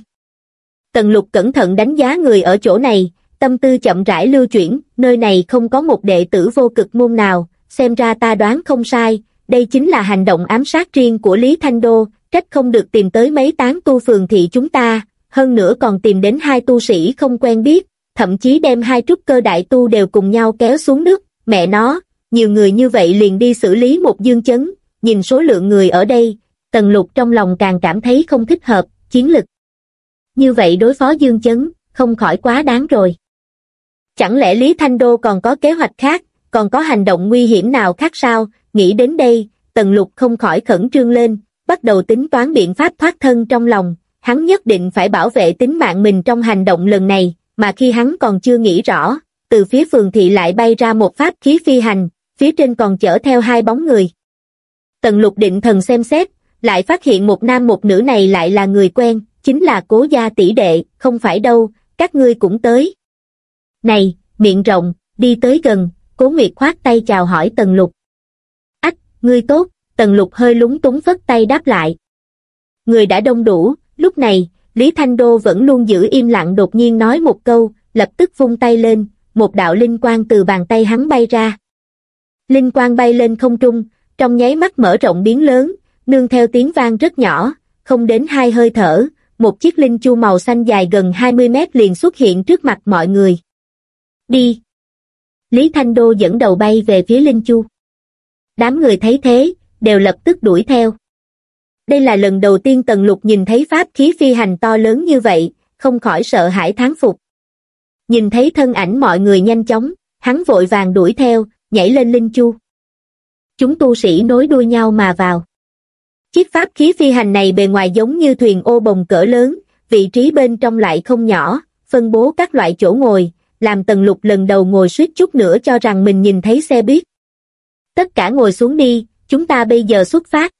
Tần Lục cẩn thận đánh giá người ở chỗ này, tâm tư chậm rãi lưu chuyển, nơi này không có một đệ tử vô cực môn nào, xem ra ta đoán không sai, đây chính là hành động ám sát riêng của Lý Thanh Đô, trách không được tìm tới mấy tán tu phường thị chúng ta, hơn nữa còn tìm đến hai tu sĩ không quen biết, thậm chí đem hai trúc cơ đại tu đều cùng nhau kéo xuống nước, mẹ nó, nhiều người như vậy liền đi xử lý một dương chấn, nhìn số lượng người ở đây, Tần Lục trong lòng càng cảm thấy không thích hợp, chiến lực. Như vậy đối phó dương chấn, không khỏi quá đáng rồi. Chẳng lẽ Lý Thanh Đô còn có kế hoạch khác, còn có hành động nguy hiểm nào khác sao? Nghĩ đến đây, Tần Lục không khỏi khẩn trương lên, bắt đầu tính toán biện pháp thoát thân trong lòng. Hắn nhất định phải bảo vệ tính mạng mình trong hành động lần này, mà khi hắn còn chưa nghĩ rõ, từ phía phường thị lại bay ra một pháp khí phi hành, phía trên còn chở theo hai bóng người. Tần Lục định thần xem xét, lại phát hiện một nam một nữ này lại là người quen, chính là cố gia tỷ đệ, không phải đâu, các ngươi cũng tới. Này, miệng rộng, đi tới gần, cố nguyệt khoát tay chào hỏi Tần Lục. Ách, ngươi tốt, Tần Lục hơi lúng túng phất tay đáp lại. Người đã đông đủ, lúc này, Lý Thanh Đô vẫn luôn giữ im lặng đột nhiên nói một câu, lập tức vung tay lên, một đạo linh quang từ bàn tay hắn bay ra. Linh quang bay lên không trung, trong nháy mắt mở rộng biến lớn, nương theo tiếng vang rất nhỏ, không đến hai hơi thở, một chiếc linh chu màu xanh dài gần 20 mét liền xuất hiện trước mặt mọi người. Đi! Lý Thanh Đô dẫn đầu bay về phía Linh Chu. Đám người thấy thế, đều lập tức đuổi theo. Đây là lần đầu tiên Tần Lục nhìn thấy pháp khí phi hành to lớn như vậy, không khỏi sợ hãi thán phục. Nhìn thấy thân ảnh mọi người nhanh chóng, hắn vội vàng đuổi theo, nhảy lên Linh Chu. Chúng tu sĩ nối đuôi nhau mà vào. Chiếc pháp khí phi hành này bề ngoài giống như thuyền ô bồng cỡ lớn, vị trí bên trong lại không nhỏ, phân bố các loại chỗ ngồi, làm tần lục lần đầu ngồi suýt chút nữa cho rằng mình nhìn thấy xe buýt. Tất cả ngồi xuống đi, chúng ta bây giờ xuất phát.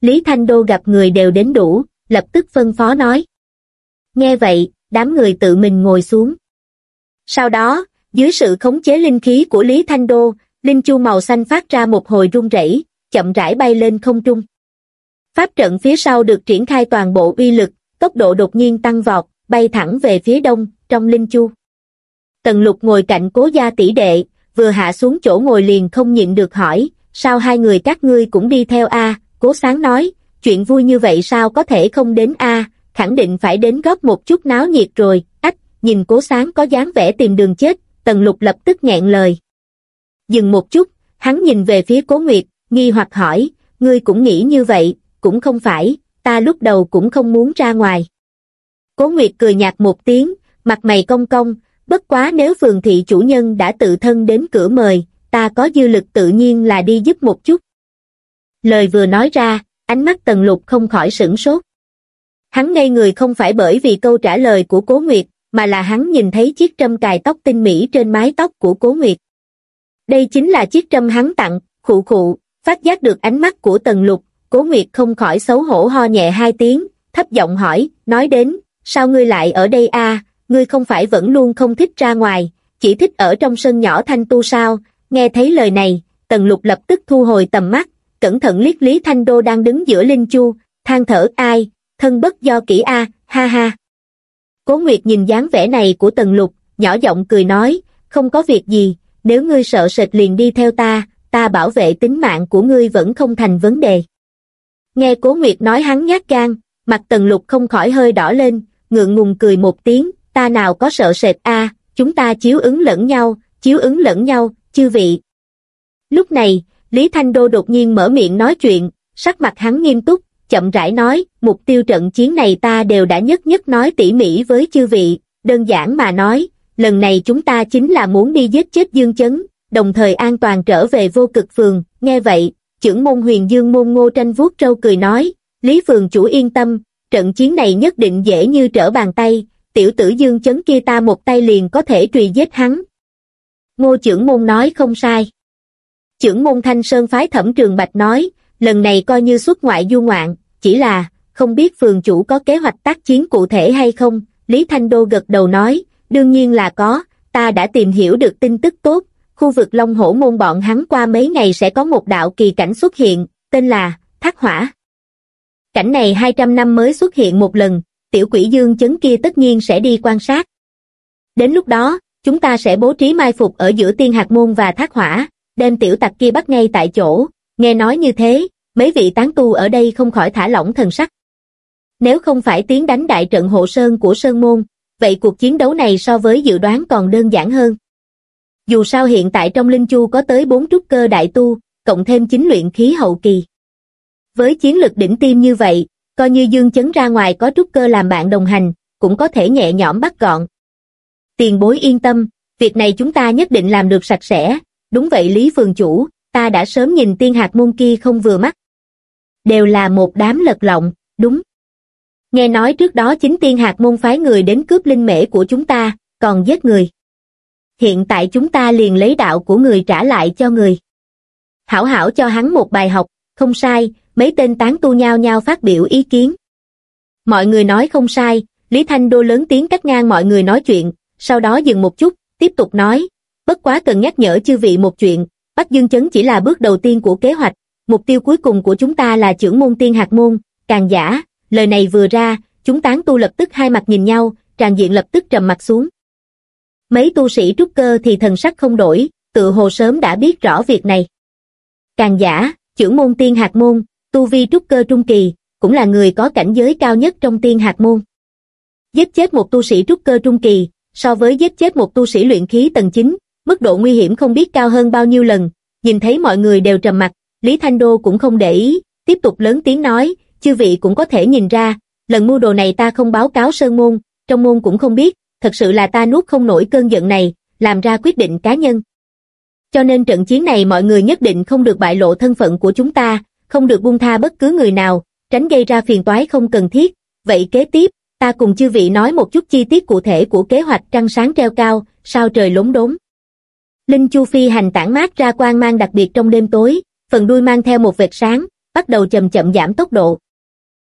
Lý Thanh Đô gặp người đều đến đủ, lập tức phân phó nói. Nghe vậy, đám người tự mình ngồi xuống. Sau đó, dưới sự khống chế linh khí của Lý Thanh Đô, linh chu màu xanh phát ra một hồi rung rẩy, chậm rãi bay lên không trung. Pháp trận phía sau được triển khai toàn bộ uy lực, tốc độ đột nhiên tăng vọt, bay thẳng về phía đông, trong linh chu. Tần lục ngồi cạnh cố gia tỷ đệ, vừa hạ xuống chỗ ngồi liền không nhịn được hỏi, sao hai người các ngươi cũng đi theo a cố sáng nói, chuyện vui như vậy sao có thể không đến a khẳng định phải đến góp một chút náo nhiệt rồi, ách, nhìn cố sáng có dáng vẻ tìm đường chết, tần lục lập tức nghẹn lời. Dừng một chút, hắn nhìn về phía cố nguyệt, nghi hoặc hỏi, ngươi cũng nghĩ như vậy, cũng không phải, ta lúc đầu cũng không muốn ra ngoài. Cố Nguyệt cười nhạt một tiếng, mặt mày cong cong, bất quá nếu phường thị chủ nhân đã tự thân đến cửa mời, ta có dư lực tự nhiên là đi giúp một chút. Lời vừa nói ra, ánh mắt tần lục không khỏi sửng sốt. Hắn ngây người không phải bởi vì câu trả lời của Cố Nguyệt, mà là hắn nhìn thấy chiếc trâm cài tóc tinh mỹ trên mái tóc của Cố Nguyệt. Đây chính là chiếc trâm hắn tặng, khụ khụ, phát giác được ánh mắt của tần lục, Cố Nguyệt không khỏi xấu hổ ho nhẹ hai tiếng, thấp giọng hỏi, nói đến, sao ngươi lại ở đây a? Ngươi không phải vẫn luôn không thích ra ngoài, chỉ thích ở trong sân nhỏ thanh tu sao, nghe thấy lời này, tần lục lập tức thu hồi tầm mắt, cẩn thận liếc Lý Thanh Đô đang đứng giữa Linh Chu, than thở ai, thân bất do kỹ a, ha ha. Cố Nguyệt nhìn dáng vẻ này của tần lục, nhỏ giọng cười nói, không có việc gì, nếu ngươi sợ sệt liền đi theo ta, ta bảo vệ tính mạng của ngươi vẫn không thành vấn đề. Nghe Cố Nguyệt nói hắn nhát gan, mặt tần lục không khỏi hơi đỏ lên, ngượng ngùng cười một tiếng, ta nào có sợ sệt a chúng ta chiếu ứng lẫn nhau, chiếu ứng lẫn nhau, chư vị. Lúc này, Lý Thanh Đô đột nhiên mở miệng nói chuyện, sắc mặt hắn nghiêm túc, chậm rãi nói, mục tiêu trận chiến này ta đều đã nhất nhất nói tỉ mỉ với chư vị, đơn giản mà nói, lần này chúng ta chính là muốn đi giết chết Dương Chấn, đồng thời an toàn trở về vô cực phường, nghe vậy, trưởng môn huyền Dương môn ngô tranh vuốt trâu cười nói, Lý Phường chủ yên tâm, trận chiến này nhất định dễ như trở bàn tay, tiểu tử Dương Chấn kia ta một tay liền có thể truy giết hắn. Ngô trưởng môn nói không sai. Trưởng môn Thanh Sơn phái thẩm trường Bạch nói, lần này coi như xuất ngoại du ngoạn, chỉ là, không biết phường chủ có kế hoạch tác chiến cụ thể hay không, Lý Thanh Đô gật đầu nói, đương nhiên là có, ta đã tìm hiểu được tin tức tốt, khu vực Long Hổ môn bọn hắn qua mấy ngày sẽ có một đạo kỳ cảnh xuất hiện, tên là Thác Hỏa. Cảnh này 200 năm mới xuất hiện một lần, tiểu quỷ dương chấn kia tất nhiên sẽ đi quan sát. Đến lúc đó, chúng ta sẽ bố trí mai phục ở giữa tiên hạt môn và thác hỏa, đem tiểu tặc kia bắt ngay tại chỗ, nghe nói như thế, mấy vị tán tu ở đây không khỏi thả lỏng thần sắc. Nếu không phải tiến đánh đại trận hộ sơn của Sơn Môn, vậy cuộc chiến đấu này so với dự đoán còn đơn giản hơn. Dù sao hiện tại trong Linh Chu có tới bốn trúc cơ đại tu, cộng thêm chính luyện khí hậu kỳ. Với chiến lực đỉnh tim như vậy, coi như dương chấn ra ngoài có trúc cơ làm bạn đồng hành, cũng có thể nhẹ nhõm bắt gọn. Tiền bối yên tâm, việc này chúng ta nhất định làm được sạch sẽ, đúng vậy Lý Phường Chủ, ta đã sớm nhìn tiên hạt môn kia không vừa mắt. Đều là một đám lật lọng, đúng. Nghe nói trước đó chính tiên hạt môn phái người đến cướp linh mễ của chúng ta, còn giết người. Hiện tại chúng ta liền lấy đạo của người trả lại cho người. Hảo hảo cho hắn một bài học, không sai, mấy tên tán tu nhao nhau phát biểu ý kiến. Mọi người nói không sai, Lý Thanh Đô lớn tiếng cắt ngang mọi người nói chuyện, sau đó dừng một chút, tiếp tục nói, bất quá cần nhắc nhở chư vị một chuyện, Bắc Dương Chấn chỉ là bước đầu tiên của kế hoạch, mục tiêu cuối cùng của chúng ta là trưởng môn tiên hạt môn, càng giả, lời này vừa ra, chúng tán tu lập tức hai mặt nhìn nhau, tràn diện lập tức trầm mặt xuống. Mấy tu sĩ trúc cơ thì thần sắc không đổi, tự hồ sớm đã biết rõ việc này. Càng giả, trưởng môn tiên hạt môn, tu vi trúc cơ trung kỳ, cũng là người có cảnh giới cao nhất trong tiên hạt môn. Giết chết một tu sĩ trúc cơ trung kỳ, so với giết chết một tu sĩ luyện khí tầng 9, mức độ nguy hiểm không biết cao hơn bao nhiêu lần, nhìn thấy mọi người đều trầm mặt, Lý Thanh Đô cũng không để ý, tiếp tục lớn tiếng nói, chư vị cũng có thể nhìn ra, lần mua đồ này ta không báo cáo sơn môn, trong môn cũng không biết, thật sự là ta nuốt không nổi cơn giận này, làm ra quyết định cá nhân. Cho nên trận chiến này mọi người nhất định không được bại lộ thân phận của chúng ta, không được buông tha bất cứ người nào, tránh gây ra phiền toái không cần thiết. Vậy kế tiếp, ta cùng chư vị nói một chút chi tiết cụ thể của kế hoạch trăng sáng treo cao, sao trời lốn đốn. Linh Chu Phi hành tản mát ra quang mang đặc biệt trong đêm tối, phần đuôi mang theo một vệt sáng, bắt đầu chậm chậm giảm tốc độ.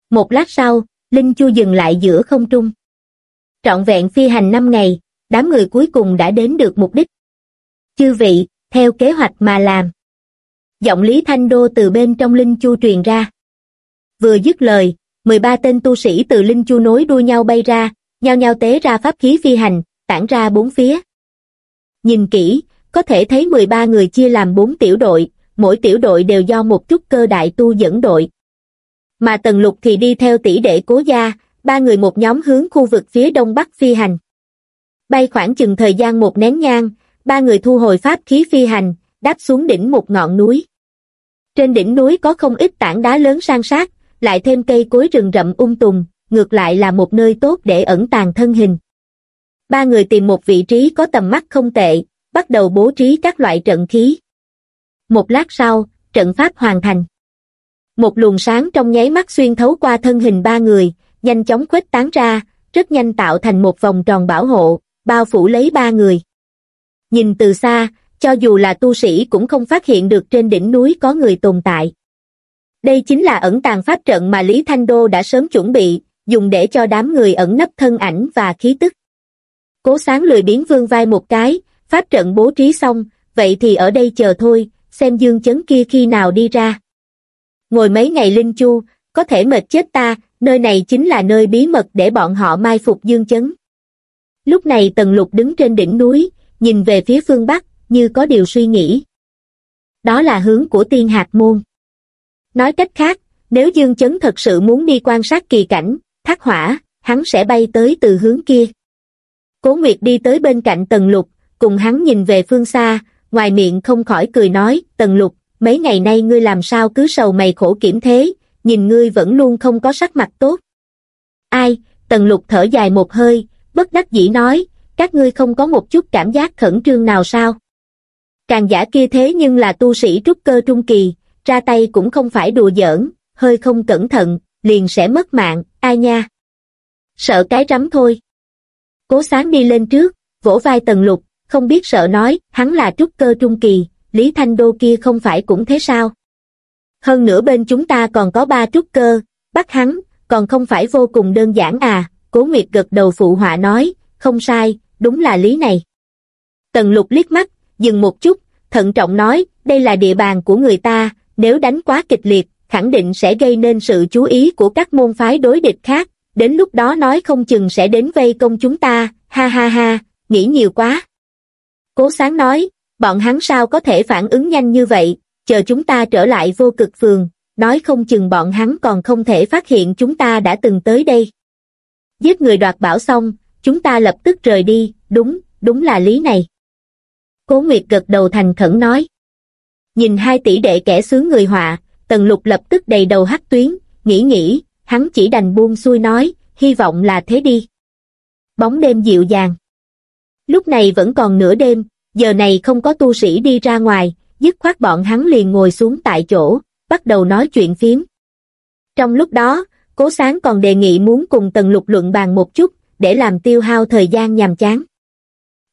Một lát sau, Linh Chu dừng lại giữa không trung. Trọn vẹn phi hành 5 ngày, đám người cuối cùng đã đến được mục đích. Chư vị, theo kế hoạch mà làm giọng Lý Thanh Đô từ bên trong linh chu truyền ra. Vừa dứt lời, 13 tên tu sĩ từ linh chu nối đuôi nhau bay ra, nhau nhau tế ra pháp khí phi hành, tản ra bốn phía. Nhìn kỹ, có thể thấy 13 người chia làm bốn tiểu đội, mỗi tiểu đội đều do một chút cơ đại tu dẫn đội. Mà Tần Lục thì đi theo tỷ đệ cố gia, ba người một nhóm hướng khu vực phía đông bắc phi hành. Bay khoảng chừng thời gian một nén nhang, ba người thu hồi pháp khí phi hành, đáp xuống đỉnh một ngọn núi. Trên đỉnh núi có không ít tảng đá lớn san sát, lại thêm cây cối rừng rậm ung um tùng, ngược lại là một nơi tốt để ẩn tàng thân hình. Ba người tìm một vị trí có tầm mắt không tệ, bắt đầu bố trí các loại trận khí. Một lát sau, trận pháp hoàn thành. Một luồng sáng trong nháy mắt xuyên thấu qua thân hình ba người, nhanh chóng khuếch tán ra, rất nhanh tạo thành một vòng tròn bảo hộ, bao phủ lấy ba người. Nhìn từ xa, cho dù là tu sĩ cũng không phát hiện được trên đỉnh núi có người tồn tại. Đây chính là ẩn tàng pháp trận mà Lý Thanh Đô đã sớm chuẩn bị, dùng để cho đám người ẩn nấp thân ảnh và khí tức. Cố sáng lười biến vương vai một cái, pháp trận bố trí xong, vậy thì ở đây chờ thôi, xem dương chấn kia khi nào đi ra. Ngồi mấy ngày linh chu, có thể mệt chết ta, nơi này chính là nơi bí mật để bọn họ mai phục dương chấn. Lúc này Tần Lục đứng trên đỉnh núi, nhìn về phía phương Bắc, như có điều suy nghĩ. Đó là hướng của tiên hạt môn. Nói cách khác, nếu Dương Chấn thật sự muốn đi quan sát kỳ cảnh, thác hỏa, hắn sẽ bay tới từ hướng kia. Cố Nguyệt đi tới bên cạnh Tần Lục, cùng hắn nhìn về phương xa, ngoài miệng không khỏi cười nói, Tần Lục, mấy ngày nay ngươi làm sao cứ sầu mày khổ kiểm thế, nhìn ngươi vẫn luôn không có sắc mặt tốt. Ai, Tần Lục thở dài một hơi, bất đắc dĩ nói, các ngươi không có một chút cảm giác khẩn trương nào sao? Càng giả kia thế nhưng là tu sĩ trúc cơ trung kỳ, ra tay cũng không phải đùa giỡn, hơi không cẩn thận, liền sẽ mất mạng, ai nha. Sợ cái rắm thôi. Cố sáng đi lên trước, vỗ vai tần lục, không biết sợ nói, hắn là trúc cơ trung kỳ, Lý Thanh Đô kia không phải cũng thế sao? Hơn nữa bên chúng ta còn có ba trúc cơ, bắt hắn, còn không phải vô cùng đơn giản à, Cố Nguyệt gật đầu phụ họa nói, không sai, đúng là lý này. Tần lục liếc mắt, dừng một chút, thận trọng nói, đây là địa bàn của người ta, nếu đánh quá kịch liệt, khẳng định sẽ gây nên sự chú ý của các môn phái đối địch khác, đến lúc đó nói không chừng sẽ đến vây công chúng ta, ha ha ha, nghĩ nhiều quá. Cố sáng nói, bọn hắn sao có thể phản ứng nhanh như vậy, chờ chúng ta trở lại vô cực phường, nói không chừng bọn hắn còn không thể phát hiện chúng ta đã từng tới đây. Giết người đoạt bảo xong, chúng ta lập tức rời đi, đúng, đúng là lý này. Cố Nguyệt gật đầu thành khẩn nói. Nhìn hai tỷ đệ kẻ sướng người họa, Tần Lục lập tức đầy đầu hắc tuyến, nghĩ nghĩ, hắn chỉ đành buông xuôi nói, hy vọng là thế đi. Bóng đêm dịu dàng. Lúc này vẫn còn nửa đêm, giờ này không có tu sĩ đi ra ngoài, dứt khoát bọn hắn liền ngồi xuống tại chỗ, bắt đầu nói chuyện phím. Trong lúc đó, Cố Sáng còn đề nghị muốn cùng Tần Lục luận bàn một chút, để làm tiêu hao thời gian nhàm chán.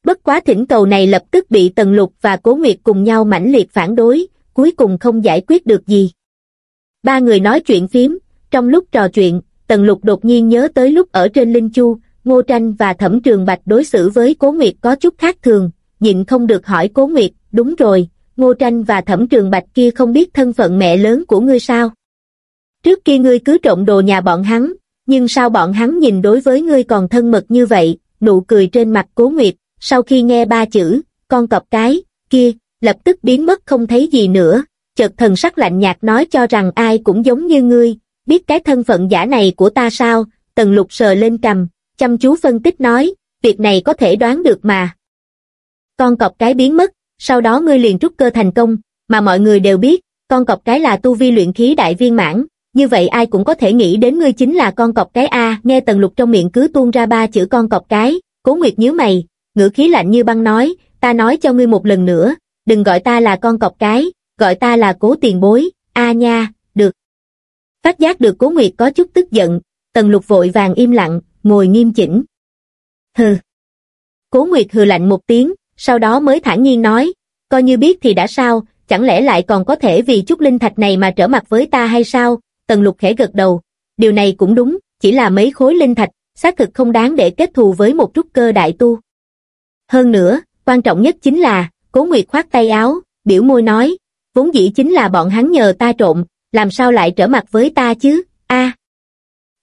Bất quá thỉnh cầu này lập tức bị Tần Lục và Cố Nguyệt cùng nhau mãnh liệt phản đối, cuối cùng không giải quyết được gì. Ba người nói chuyện phím, trong lúc trò chuyện, Tần Lục đột nhiên nhớ tới lúc ở trên Linh Chu, Ngô Tranh và Thẩm Trường Bạch đối xử với Cố Nguyệt có chút khác thường, nhịn không được hỏi Cố Nguyệt, đúng rồi, Ngô Tranh và Thẩm Trường Bạch kia không biết thân phận mẹ lớn của ngươi sao? Trước kia ngươi cứ trộm đồ nhà bọn hắn, nhưng sao bọn hắn nhìn đối với ngươi còn thân mật như vậy, nụ cười trên mặt Cố Nguyệt, sau khi nghe ba chữ, con cọp cái, kia, lập tức biến mất không thấy gì nữa, chợt thần sắc lạnh nhạt nói cho rằng ai cũng giống như ngươi, biết cái thân phận giả này của ta sao, tần lục sờ lên cầm, chăm chú phân tích nói, việc này có thể đoán được mà. Con cọp cái biến mất, sau đó ngươi liền trúc cơ thành công, mà mọi người đều biết, con cọp cái là tu vi luyện khí đại viên mãn, như vậy ai cũng có thể nghĩ đến ngươi chính là con cọp cái A, nghe tần lục trong miệng cứ tuôn ra ba chữ con cọp cái, cố nguyệt nhíu mày, ngữ khí lạnh như băng nói, ta nói cho ngươi một lần nữa, đừng gọi ta là con cọp cái, gọi ta là cố tiền bối, a nha, được. Phát giác được cố nguyệt có chút tức giận, tần lục vội vàng im lặng, ngồi nghiêm chỉnh. Hừ. Cố nguyệt hừ lạnh một tiếng, sau đó mới thản nhiên nói, coi như biết thì đã sao, chẳng lẽ lại còn có thể vì chút linh thạch này mà trở mặt với ta hay sao? Tần lục khẽ gật đầu, điều này cũng đúng, chỉ là mấy khối linh thạch, xác thực không đáng để kết thù với một trúc cơ đại tu. Hơn nữa, quan trọng nhất chính là, Cố Nguyệt khoát tay áo, biểu môi nói, vốn dĩ chính là bọn hắn nhờ ta trộm làm sao lại trở mặt với ta chứ, a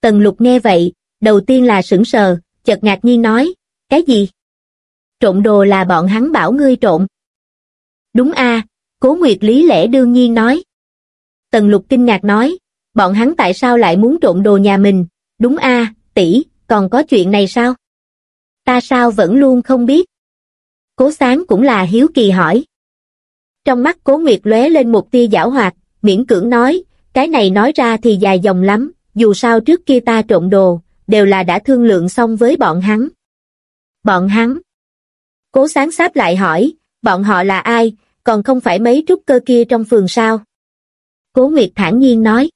Tần lục nghe vậy, đầu tiên là sững sờ, chợt ngạc nhiên nói, cái gì? trộm đồ là bọn hắn bảo ngươi trộn. Đúng a cố nguyệt lý lẽ đương nhiên nói. Tần lục kinh ngạc nói, bọn hắn tại sao lại muốn trộn đồ nhà mình, đúng a tỷ, còn có chuyện này sao? Ta sao vẫn luôn không biết? Cố sáng cũng là hiếu kỳ hỏi. Trong mắt cố nguyệt lóe lên một tia giảo hoạt, miễn cưỡng nói, cái này nói ra thì dài dòng lắm, dù sao trước kia ta trộn đồ, đều là đã thương lượng xong với bọn hắn. Bọn hắn? Cố sáng sáp lại hỏi, bọn họ là ai, còn không phải mấy trúc cơ kia trong phường sao? Cố Nguyệt thản nhiên nói.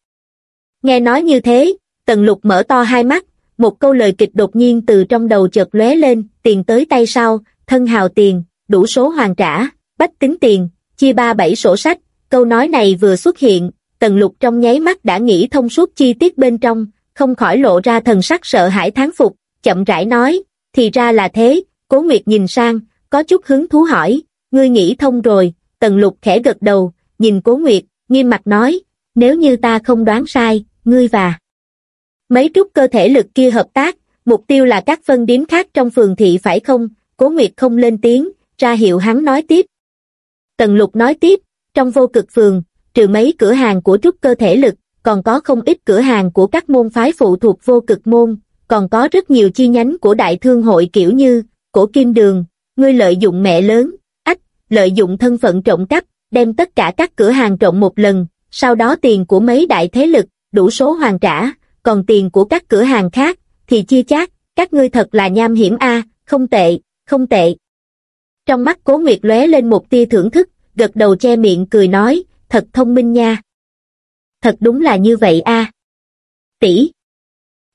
Nghe nói như thế, Tần Lục mở to hai mắt, một câu lời kịch đột nhiên từ trong đầu chợt lóe lên, tiền tới tay sau, thân hào tiền, đủ số hoàn trả, bách tính tiền, chia ba bảy sổ sách, câu nói này vừa xuất hiện, Tần Lục trong nháy mắt đã nghĩ thông suốt chi tiết bên trong, không khỏi lộ ra thần sắc sợ hãi thán phục, chậm rãi nói, thì ra là thế, Cố Nguyệt nhìn sang, có chút hứng thú hỏi, ngươi nghĩ thông rồi, Tần Lục khẽ gật đầu, nhìn Cố Nguyệt, nghiêm mặt nói, nếu như ta không đoán sai, ngươi và mấy trúc cơ thể lực kia hợp tác, mục tiêu là các phân điếm khác trong phường thị phải không? Cố Nguyệt không lên tiếng, ra hiệu hắn nói tiếp. Tần Lục nói tiếp, trong vô cực phường, trừ mấy cửa hàng của trúc cơ thể lực, còn có không ít cửa hàng của các môn phái phụ thuộc vô cực môn, còn có rất nhiều chi nhánh của đại thương hội kiểu như, cổ kim đường, ngươi lợi dụng mẹ lớn, ách, lợi dụng thân phận trộm cắp, đem tất cả các cửa hàng trộm một lần, sau đó tiền của mấy đại thế lực, đủ số hoàn trả, còn tiền của các cửa hàng khác, thì chia chác, các ngươi thật là nham hiểm a không tệ, không tệ. Trong mắt cố nguyệt lóe lên một tia thưởng thức, gật đầu che miệng cười nói, thật thông minh nha. Thật đúng là như vậy a Tỷ.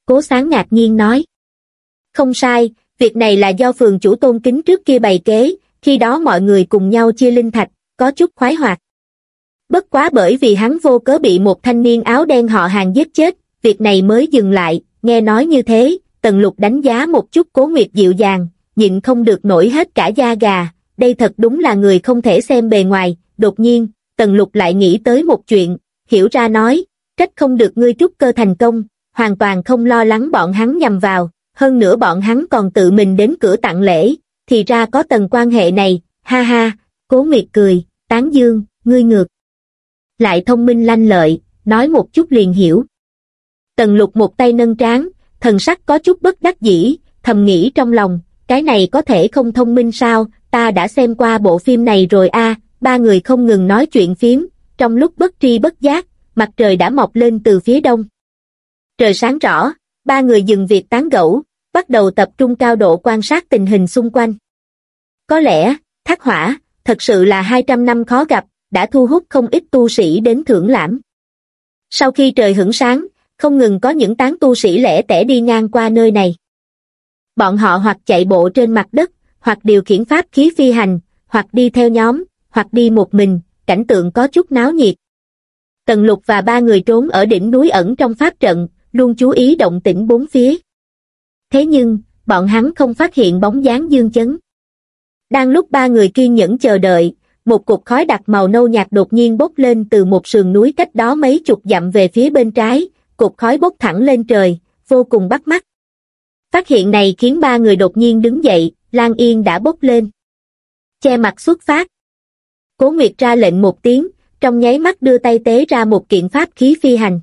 Cố sáng ngạc nhiên nói. Không sai, việc này là do phường chủ tôn kính trước kia bày kế, khi đó mọi người cùng nhau chia linh thạch, có chút khoái hoạt. Bất quá bởi vì hắn vô cớ bị một thanh niên áo đen họ hàng giết chết, việc này mới dừng lại, nghe nói như thế, Tần Lục đánh giá một chút cố nguyệt dịu dàng, nhịn không được nổi hết cả da gà, đây thật đúng là người không thể xem bề ngoài, đột nhiên, Tần Lục lại nghĩ tới một chuyện, hiểu ra nói, trách không được ngươi trúc cơ thành công, hoàn toàn không lo lắng bọn hắn nhằm vào, hơn nữa bọn hắn còn tự mình đến cửa tặng lễ, thì ra có tầng quan hệ này, ha ha, cố nguyệt cười, tán dương, ngươi ngược. Lại thông minh lanh lợi, nói một chút liền hiểu. Tần lục một tay nâng trán, thần sắc có chút bất đắc dĩ, thầm nghĩ trong lòng, cái này có thể không thông minh sao, ta đã xem qua bộ phim này rồi a ba người không ngừng nói chuyện phím, trong lúc bất tri bất giác, mặt trời đã mọc lên từ phía đông. Trời sáng rõ, ba người dừng việc tán gẫu, bắt đầu tập trung cao độ quan sát tình hình xung quanh. Có lẽ, thác hỏa, thật sự là 200 năm khó gặp, đã thu hút không ít tu sĩ đến thưởng lãm. Sau khi trời hưởng sáng, không ngừng có những tán tu sĩ lẻ tẻ đi ngang qua nơi này. Bọn họ hoặc chạy bộ trên mặt đất, hoặc điều khiển pháp khí phi hành, hoặc đi theo nhóm, hoặc đi một mình, cảnh tượng có chút náo nhiệt. Tần lục và ba người trốn ở đỉnh núi ẩn trong pháp trận, luôn chú ý động tĩnh bốn phía. Thế nhưng, bọn hắn không phát hiện bóng dáng dương chấn. Đang lúc ba người kiên nhẫn chờ đợi, một cục khói đặc màu nâu nhạt đột nhiên bốc lên từ một sườn núi cách đó mấy chục dặm về phía bên trái, cục khói bốc thẳng lên trời, vô cùng bắt mắt. Phát hiện này khiến ba người đột nhiên đứng dậy, Lan Yên đã bốc lên. Che mặt xuất phát. Cố Nguyệt ra lệnh một tiếng, trong nháy mắt đưa tay tế ra một kiện pháp khí phi hành.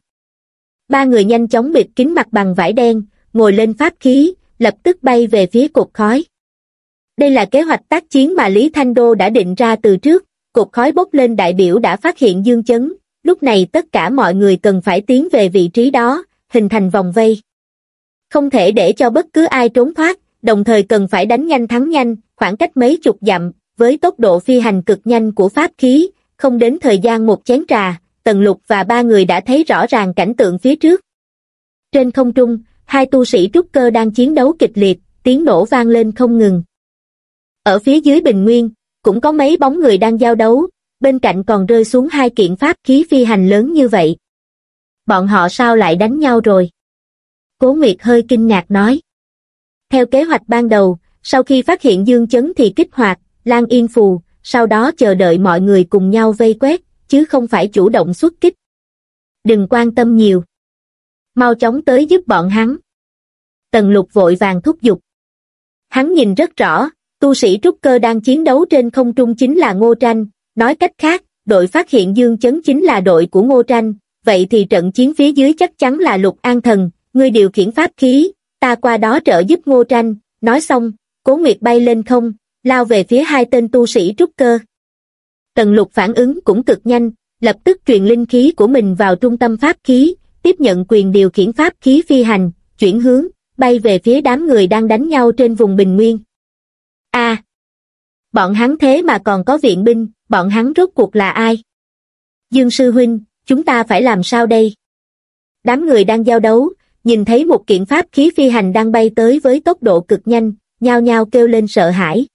Ba người nhanh chóng bịt kín mặt bằng vải đen, ngồi lên pháp khí, lập tức bay về phía cột khói. Đây là kế hoạch tác chiến mà Lý Thanh Đô đã định ra từ trước, cột khói bốc lên đại biểu đã phát hiện dương chấn, lúc này tất cả mọi người cần phải tiến về vị trí đó, hình thành vòng vây. Không thể để cho bất cứ ai trốn thoát, đồng thời cần phải đánh nhanh thắng nhanh, khoảng cách mấy chục dặm, với tốc độ phi hành cực nhanh của pháp khí, không đến thời gian một chén trà, Tần Lục và ba người đã thấy rõ ràng cảnh tượng phía trước. Trên không trung, hai tu sĩ trúc cơ đang chiến đấu kịch liệt, tiếng nổ vang lên không ngừng. Ở phía dưới bình nguyên, cũng có mấy bóng người đang giao đấu, bên cạnh còn rơi xuống hai kiện pháp khí phi hành lớn như vậy. Bọn họ sao lại đánh nhau rồi? Cố Nguyệt hơi kinh ngạc nói. Theo kế hoạch ban đầu, sau khi phát hiện dương chấn thì kích hoạt, Lan Yên Phù, sau đó chờ đợi mọi người cùng nhau vây quét, chứ không phải chủ động xuất kích. Đừng quan tâm nhiều. mau chóng tới giúp bọn hắn. Tần lục vội vàng thúc giục. Hắn nhìn rất rõ, tu sĩ trúc cơ đang chiến đấu trên không trung chính là Ngô Tranh, nói cách khác, đội phát hiện dương chấn chính là đội của Ngô Tranh, vậy thì trận chiến phía dưới chắc chắn là lục an thần, ngươi điều khiển pháp khí, ta qua đó trợ giúp Ngô Tranh, nói xong, Cố Nguyệt bay lên không, lao về phía hai tên tu sĩ trúc cơ. Tần lục phản ứng cũng cực nhanh, lập tức truyền linh khí của mình vào trung tâm pháp khí, tiếp nhận quyền điều khiển pháp khí phi hành, chuyển hướng, bay về phía đám người đang đánh nhau trên vùng bình nguyên. A, à, Bọn hắn thế mà còn có viện binh, bọn hắn rốt cuộc là ai? Dương Sư Huynh, chúng ta phải làm sao đây? Đám người đang giao đấu, nhìn thấy một kiện pháp khí phi hành đang bay tới với tốc độ cực nhanh, nhao nhao kêu lên sợ hãi.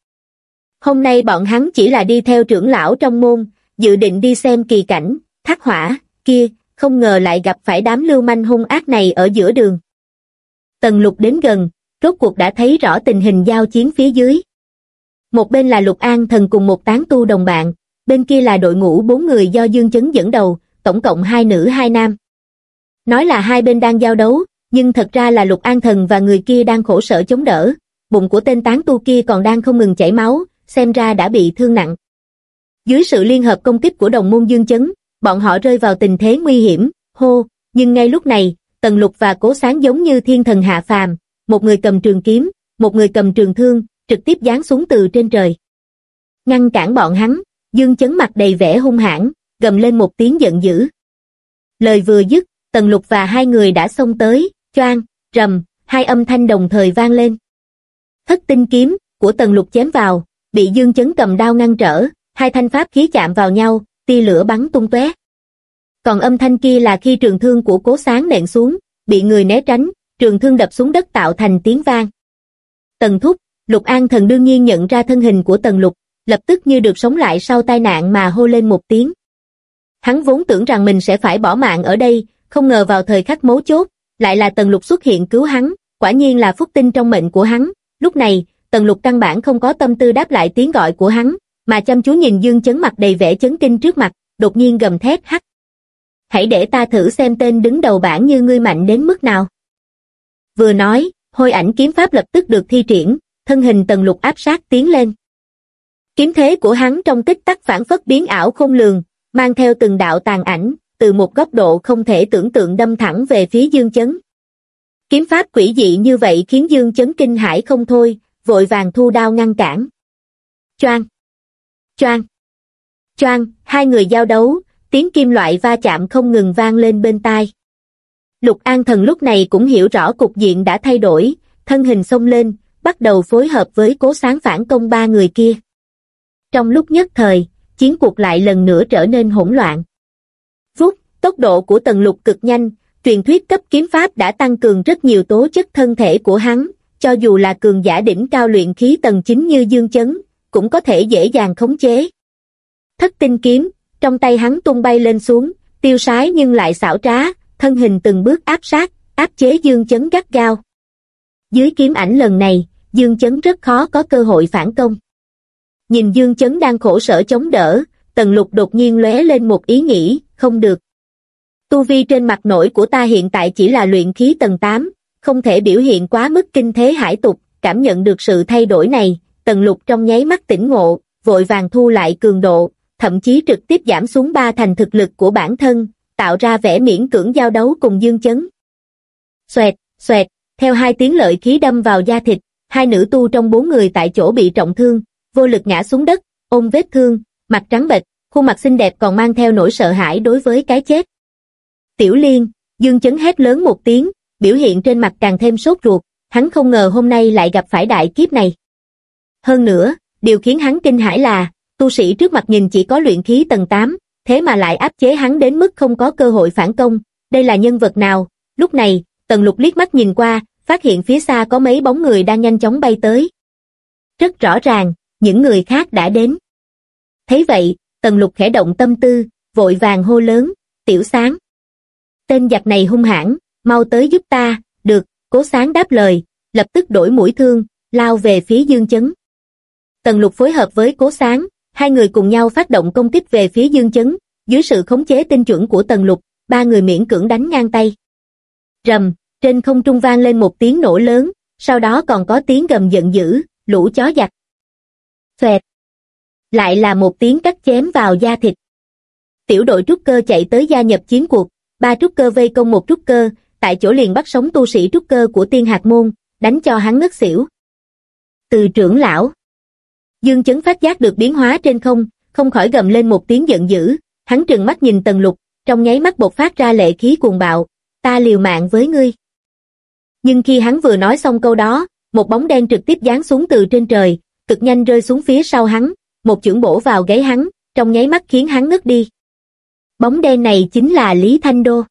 Hôm nay bọn hắn chỉ là đi theo trưởng lão trong môn, dự định đi xem kỳ cảnh, thác hỏa, kia, không ngờ lại gặp phải đám lưu manh hung ác này ở giữa đường. Tần lục đến gần, rốt cuộc đã thấy rõ tình hình giao chiến phía dưới. Một bên là lục an thần cùng một tán tu đồng bạn, bên kia là đội ngũ bốn người do Dương Chấn dẫn đầu, tổng cộng hai nữ hai nam. Nói là hai bên đang giao đấu, nhưng thật ra là lục an thần và người kia đang khổ sở chống đỡ, bụng của tên tán tu kia còn đang không ngừng chảy máu, xem ra đã bị thương nặng. Dưới sự liên hợp công kích của đồng môn Dương Chấn, bọn họ rơi vào tình thế nguy hiểm, hô, nhưng ngay lúc này, Tần Lục và Cố Sáng giống như thiên thần hạ phàm, một người cầm trường kiếm, một người cầm trường thương, trực tiếp giáng xuống từ trên trời. Ngăn cản bọn hắn, Dương Chấn mặt đầy vẻ hung hãn, gầm lên một tiếng giận dữ. Lời vừa dứt, Tần Lục và hai người đã xông tới, choang, rầm, hai âm thanh đồng thời vang lên. Thất tinh kiếm của Tần Lục chém vào, bị Dương Chấn cầm đao ngăn trở, hai thanh pháp khí chạm vào nhau, tia lửa bắn tung tóe. Còn âm thanh kia là khi trường thương của Cố Sáng nện xuống, bị người né tránh, trường thương đập xuống đất tạo thành tiếng vang. Tần Thúc, Lục An Thần đương nhiên nhận ra thân hình của Tần Lục, lập tức như được sống lại sau tai nạn mà hô lên một tiếng. Hắn vốn tưởng rằng mình sẽ phải bỏ mạng ở đây, không ngờ vào thời khắc mấu chốt, lại là Tần Lục xuất hiện cứu hắn, quả nhiên là phúc tinh trong mệnh của hắn. Lúc này, Tần Lục căn bản không có tâm tư đáp lại tiếng gọi của hắn, mà chăm chú nhìn Dương Chấn mặt đầy vẻ chấn kinh trước mặt, đột nhiên gầm thét hắt. Hãy để ta thử xem tên đứng đầu bảng như ngươi mạnh đến mức nào. Vừa nói, hôi ảnh kiếm pháp lập tức được thi triển, thân hình Tần Lục áp sát tiến lên. Kiếm thế của hắn trong kích tắc phản phất biến ảo không lường, mang theo từng đạo tàn ảnh, từ một góc độ không thể tưởng tượng đâm thẳng về phía Dương Chấn. Kiếm pháp quỷ dị như vậy khiến Dương Chấn kinh hãi không thôi, vội vàng thu đao ngăn cản. Choang! Choang! Choang! Hai người giao đấu, tiếng kim loại va chạm không ngừng vang lên bên tai. Lục An Thần lúc này cũng hiểu rõ cục diện đã thay đổi, thân hình xông lên, bắt đầu phối hợp với cố sáng phản công ba người kia. Trong lúc nhất thời, chiến cuộc lại lần nữa trở nên hỗn loạn. Tốc độ của tần lục cực nhanh, truyền thuyết cấp kiếm pháp đã tăng cường rất nhiều tố chất thân thể của hắn, cho dù là cường giả đỉnh cao luyện khí tầng 9 như dương chấn, cũng có thể dễ dàng khống chế. Thất tinh kiếm, trong tay hắn tung bay lên xuống, tiêu sái nhưng lại xảo trá, thân hình từng bước áp sát, áp chế dương chấn gắt gao. Dưới kiếm ảnh lần này, dương chấn rất khó có cơ hội phản công. Nhìn dương chấn đang khổ sở chống đỡ, tần lục đột nhiên lóe lên một ý nghĩ, không được. Tu vi trên mặt nổi của ta hiện tại chỉ là luyện khí tầng 8, không thể biểu hiện quá mức kinh thế hải tục, cảm nhận được sự thay đổi này, tần lục trong nháy mắt tỉnh ngộ, vội vàng thu lại cường độ, thậm chí trực tiếp giảm xuống ba thành thực lực của bản thân, tạo ra vẻ miễn cưỡng giao đấu cùng dương chấn. Xoẹt, xoẹt, theo hai tiếng lợi khí đâm vào da thịt, hai nữ tu trong bốn người tại chỗ bị trọng thương, vô lực ngã xuống đất, ôm vết thương, mặt trắng bệch, khuôn mặt xinh đẹp còn mang theo nỗi sợ hãi đối với cái chết. Tiểu Liên, Dương Chấn hét lớn một tiếng, biểu hiện trên mặt càng thêm sốt ruột, hắn không ngờ hôm nay lại gặp phải đại kiếp này. Hơn nữa, điều khiến hắn kinh hãi là, tu sĩ trước mặt nhìn chỉ có luyện khí tầng 8, thế mà lại áp chế hắn đến mức không có cơ hội phản công, đây là nhân vật nào? Lúc này, Tần Lục liếc mắt nhìn qua, phát hiện phía xa có mấy bóng người đang nhanh chóng bay tới. Rất rõ ràng, những người khác đã đến. Thấy vậy, Tần Lục khẽ động tâm tư, vội vàng hô lớn, tiểu sáng. Tên giặc này hung hãn, mau tới giúp ta, được, cố sáng đáp lời, lập tức đổi mũi thương, lao về phía dương chấn. Tần lục phối hợp với cố sáng, hai người cùng nhau phát động công kích về phía dương chấn, dưới sự khống chế tinh chuẩn của tần lục, ba người miễn cưỡng đánh ngang tay. Rầm, trên không trung vang lên một tiếng nổ lớn, sau đó còn có tiếng gầm giận dữ, lũ chó giặc. Xoẹt. Lại là một tiếng cắt chém vào da thịt. Tiểu đội trúc cơ chạy tới gia nhập chiến cuộc, ba trúc cơ vây công một trúc cơ, tại chỗ liền bắt sống tu sĩ trúc cơ của tiên hạt môn, đánh cho hắn ngất xỉu. Từ trưởng lão. Dương chấn phát giác được biến hóa trên không, không khỏi gầm lên một tiếng giận dữ, hắn trừng mắt nhìn tần lục, trong nháy mắt bộc phát ra lệ khí cuồng bạo, ta liều mạng với ngươi. Nhưng khi hắn vừa nói xong câu đó, một bóng đen trực tiếp giáng xuống từ trên trời, cực nhanh rơi xuống phía sau hắn, một chưởng bổ vào gáy hắn, trong nháy mắt khiến hắn ngất đi. Bóng đen này chính là Lý Thanh Đô.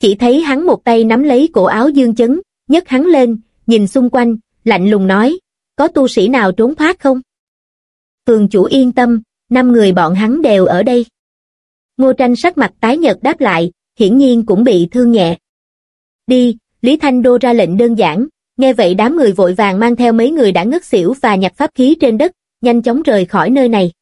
Chỉ thấy hắn một tay nắm lấy cổ áo dương chấn, nhấc hắn lên, nhìn xung quanh, lạnh lùng nói, có tu sĩ nào trốn thoát không? Phường chủ yên tâm, năm người bọn hắn đều ở đây. Ngô tranh sắc mặt tái nhợt đáp lại, hiển nhiên cũng bị thương nhẹ. Đi, Lý Thanh Đô ra lệnh đơn giản, nghe vậy đám người vội vàng mang theo mấy người đã ngất xỉu và nhặt pháp khí trên đất, nhanh chóng rời khỏi nơi này.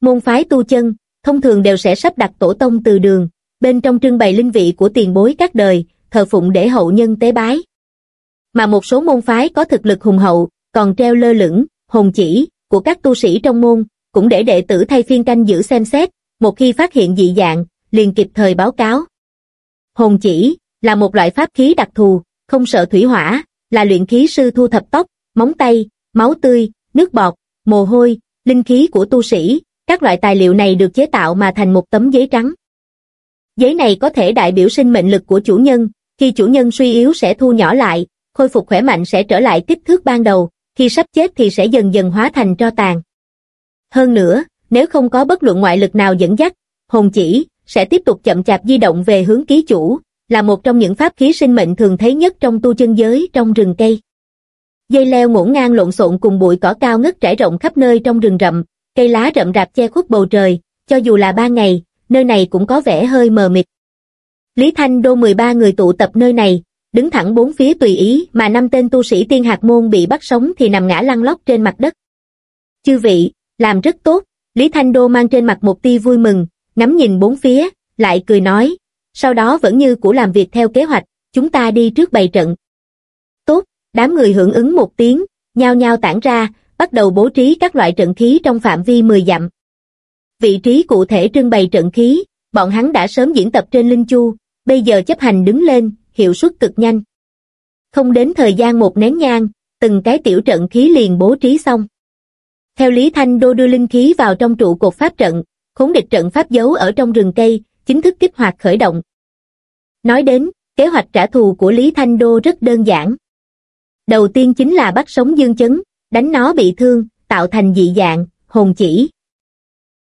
Môn phái tu chân, thông thường đều sẽ sắp đặt tổ tông từ đường, bên trong trưng bày linh vị của tiền bối các đời, thờ phụng để hậu nhân tế bái. Mà một số môn phái có thực lực hùng hậu, còn treo lơ lửng, hồn chỉ, của các tu sĩ trong môn, cũng để đệ tử thay phiên canh giữ xem xét, một khi phát hiện dị dạng, liền kịp thời báo cáo. Hồn chỉ, là một loại pháp khí đặc thù, không sợ thủy hỏa, là luyện khí sư thu thập tóc, móng tay, máu tươi, nước bọt, mồ hôi, linh khí của tu sĩ, các loại tài liệu này được chế tạo mà thành một tấm giấy trắng. Giấy này có thể đại biểu sinh mệnh lực của chủ nhân, khi chủ nhân suy yếu sẽ thu nhỏ lại, khôi phục khỏe mạnh sẽ trở lại kích thước ban đầu, khi sắp chết thì sẽ dần dần hóa thành tro tàn. Hơn nữa, nếu không có bất luận ngoại lực nào dẫn dắt, hồn chỉ sẽ tiếp tục chậm chạp di động về hướng ký chủ, là một trong những pháp khí sinh mệnh thường thấy nhất trong tu chân giới trong rừng cây. Dây leo ngổn ngang lộn xộn cùng bụi cỏ cao ngất trải rộng khắp nơi trong rừng rậm, cây lá rậm rạp che khuất bầu trời, cho dù là ba ngày, nơi này cũng có vẻ hơi mờ mịt. Lý Thanh Đô 13 người tụ tập nơi này, đứng thẳng bốn phía tùy ý mà năm tên tu sĩ tiên hạt môn bị bắt sống thì nằm ngã lăn lóc trên mặt đất. Chư vị, làm rất tốt, Lý Thanh Đô mang trên mặt một tia vui mừng, ngắm nhìn bốn phía, lại cười nói, sau đó vẫn như cũ làm việc theo kế hoạch, chúng ta đi trước bày trận. Tốt, đám người hưởng ứng một tiếng, nhao nhao tản ra, bắt đầu bố trí các loại trận khí trong phạm vi 10 dặm. Vị trí cụ thể trưng bày trận khí, bọn hắn đã sớm diễn tập trên Linh Chu, bây giờ chấp hành đứng lên, hiệu suất cực nhanh. Không đến thời gian một nén nhang, từng cái tiểu trận khí liền bố trí xong. Theo Lý Thanh Đô đưa linh khí vào trong trụ cột pháp trận, khốn địch trận pháp giấu ở trong rừng cây, chính thức kích hoạt khởi động. Nói đến, kế hoạch trả thù của Lý Thanh Đô rất đơn giản. Đầu tiên chính là bắt sống dương chấn, đánh nó bị thương, tạo thành dị dạng, hồn chỉ.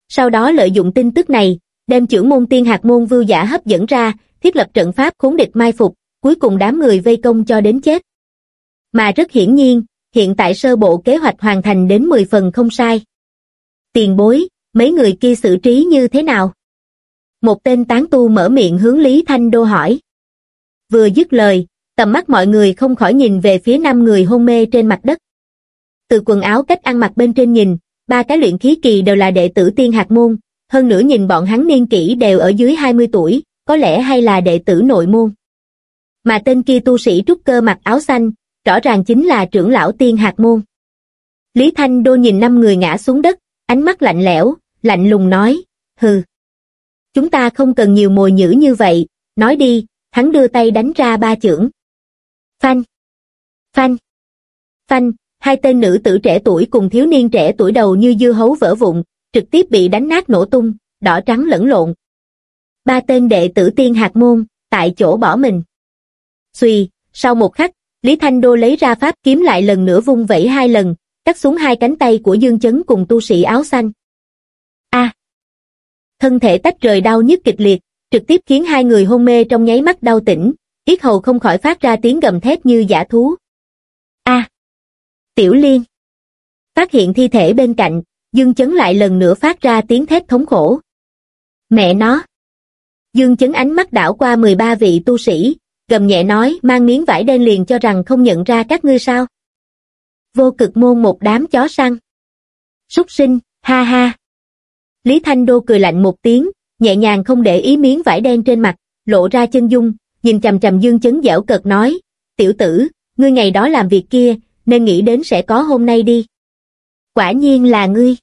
Sau đó lợi dụng tin tức này, đem trưởng môn tiên hạt môn vưu giả hấp dẫn ra, thiết lập trận pháp khốn địch mai phục, cuối cùng đám người vây công cho đến chết. Mà rất hiển nhiên, hiện tại sơ bộ kế hoạch hoàn thành đến 10 phần không sai. Tiền bối, mấy người kia xử trí như thế nào? Một tên tán tu mở miệng hướng Lý Thanh Đô hỏi. Vừa dứt lời, tầm mắt mọi người không khỏi nhìn về phía năm người hôn mê trên mặt đất. Từ quần áo cách ăn mặc bên trên nhìn, ba cái luyện khí kỳ đều là đệ tử tiên hạt môn, hơn nữa nhìn bọn hắn niên kỷ đều ở dưới 20 tuổi, có lẽ hay là đệ tử nội môn. Mà tên kia tu sĩ trúc cơ mặc áo xanh, rõ ràng chính là trưởng lão tiên hạt môn. Lý Thanh Đô nhìn năm người ngã xuống đất, ánh mắt lạnh lẽo, lạnh lùng nói, hừ. Chúng ta không cần nhiều mồi nhữ như vậy, nói đi, hắn đưa tay đánh ra ba chưởng. Phanh, phanh, phanh, hai tên nữ tử trẻ tuổi cùng thiếu niên trẻ tuổi đầu như dưa hấu vỡ vụn, trực tiếp bị đánh nát nổ tung, đỏ trắng lẫn lộn. Ba tên đệ tử tiên hạt môn, tại chỗ bỏ mình. Xùy, sau một khắc, Lý Thanh Đô lấy ra pháp kiếm lại lần nữa vung vẩy hai lần, cắt xuống hai cánh tay của Dương Chấn cùng tu sĩ áo xanh. A. thân thể tách rời đau nhức kịch liệt, trực tiếp khiến hai người hôn mê trong nháy mắt đau tỉnh, yết hầu không khỏi phát ra tiếng gầm thét như giả thú. Tiểu Liên. Phát hiện thi thể bên cạnh, Dương Chấn lại lần nữa phát ra tiếng thét thống khổ. Mẹ nó. Dương Chấn ánh mắt đảo qua 13 vị tu sĩ, gầm nhẹ nói mang miếng vải đen liền cho rằng không nhận ra các ngươi sao. Vô cực môn một đám chó săn. Súc sinh, ha ha. Lý Thanh Đô cười lạnh một tiếng, nhẹ nhàng không để ý miếng vải đen trên mặt, lộ ra chân dung, nhìn chầm chầm Dương Chấn dẻo cợt nói, tiểu tử, ngươi ngày đó làm việc kia, nên nghĩ đến sẽ có hôm nay đi. Quả nhiên là ngươi.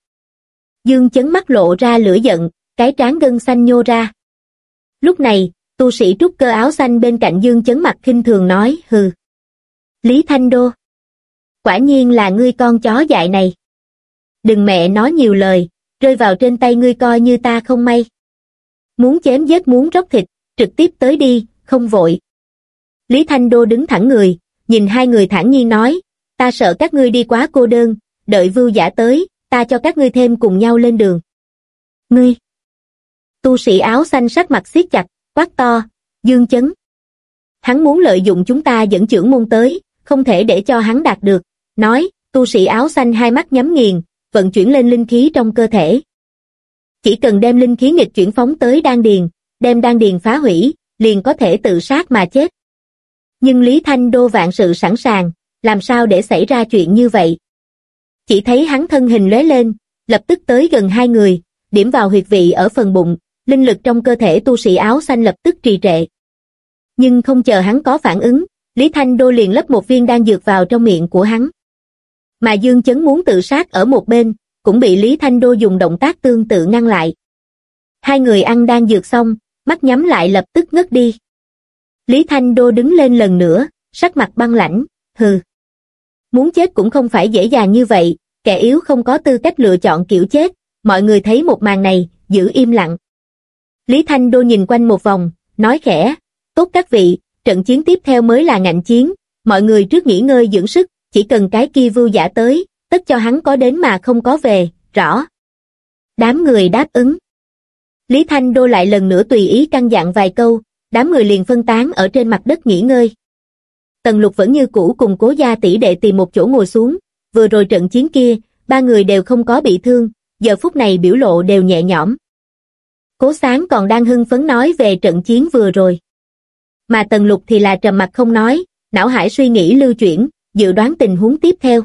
Dương Chấn mắt lộ ra lửa giận, cái trán gân xanh nhô ra. Lúc này, tu sĩ trúc cơ áo xanh bên cạnh Dương Chấn mặt khinh thường nói, hừ. Lý Thanh Đô. Quả nhiên là ngươi con chó dại này. Đừng mẹ nói nhiều lời, rơi vào trên tay ngươi coi như ta không may. Muốn chém giết muốn róc thịt, trực tiếp tới đi, không vội. Lý Thanh Đô đứng thẳng người, nhìn hai người thản nhiên nói, ta sợ các ngươi đi quá cô đơn, đợi vưu giả tới, ta cho các ngươi thêm cùng nhau lên đường. Ngươi! Tu sĩ áo xanh sắc mặt siết chặt, quát to, dương chấn. Hắn muốn lợi dụng chúng ta dẫn trưởng môn tới, không thể để cho hắn đạt được, nói, tu sĩ áo xanh hai mắt nhắm nghiền, vận chuyển lên linh khí trong cơ thể. Chỉ cần đem linh khí nghịch chuyển phóng tới đan điền, đem đan điền phá hủy, liền có thể tự sát mà chết. Nhưng Lý Thanh Đô vạn sự sẵn sàng, làm sao để xảy ra chuyện như vậy? Chỉ thấy hắn thân hình lóe lên, lập tức tới gần hai người, điểm vào huyệt vị ở phần bụng, linh lực trong cơ thể tu sĩ áo xanh lập tức trì trệ. Nhưng không chờ hắn có phản ứng, Lý Thanh Đô liền lấp một viên đan dược vào trong miệng của hắn. Mà Dương Chấn muốn tự sát ở một bên, cũng bị Lý Thanh Đô dùng động tác tương tự ngăn lại. Hai người ăn đan dược xong, mắt nhắm lại lập tức ngất đi. Lý Thanh Đô đứng lên lần nữa, sắc mặt băng lãnh, hừ. Muốn chết cũng không phải dễ dàng như vậy, kẻ yếu không có tư cách lựa chọn kiểu chết, mọi người thấy một màn này, giữ im lặng. Lý Thanh Đô nhìn quanh một vòng, nói khẽ, tốt các vị, trận chiến tiếp theo mới là ngạnh chiến, mọi người trước nghỉ ngơi dưỡng sức, chỉ cần cái kia vưu giả tới, tất cho hắn có đến mà không có về, rõ. Đám người đáp ứng. Lý Thanh Đô lại lần nữa tùy ý căn dặn vài câu, đám người liền phân tán ở trên mặt đất nghỉ ngơi. Tần lục vẫn như cũ cùng cố gia tỷ đệ tìm một chỗ ngồi xuống, vừa rồi trận chiến kia, ba người đều không có bị thương, giờ phút này biểu lộ đều nhẹ nhõm. Cố sáng còn đang hưng phấn nói về trận chiến vừa rồi. Mà tần lục thì là trầm mặt không nói, não hải suy nghĩ lưu chuyển, dự đoán tình huống tiếp theo.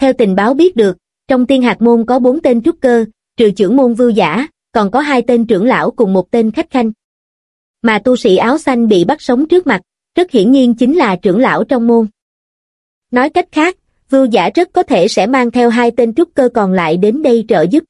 Theo tình báo biết được, trong tiên hạt môn có bốn tên trúc cơ, trừ trưởng môn vưu giả, còn có hai tên trưởng lão cùng một tên khách khanh. Mà tu sĩ áo xanh bị bắt sống trước mặt, rất hiển nhiên chính là trưởng lão trong môn. Nói cách khác, vưu giả rất có thể sẽ mang theo hai tên trúc cơ còn lại đến đây trợ giúp.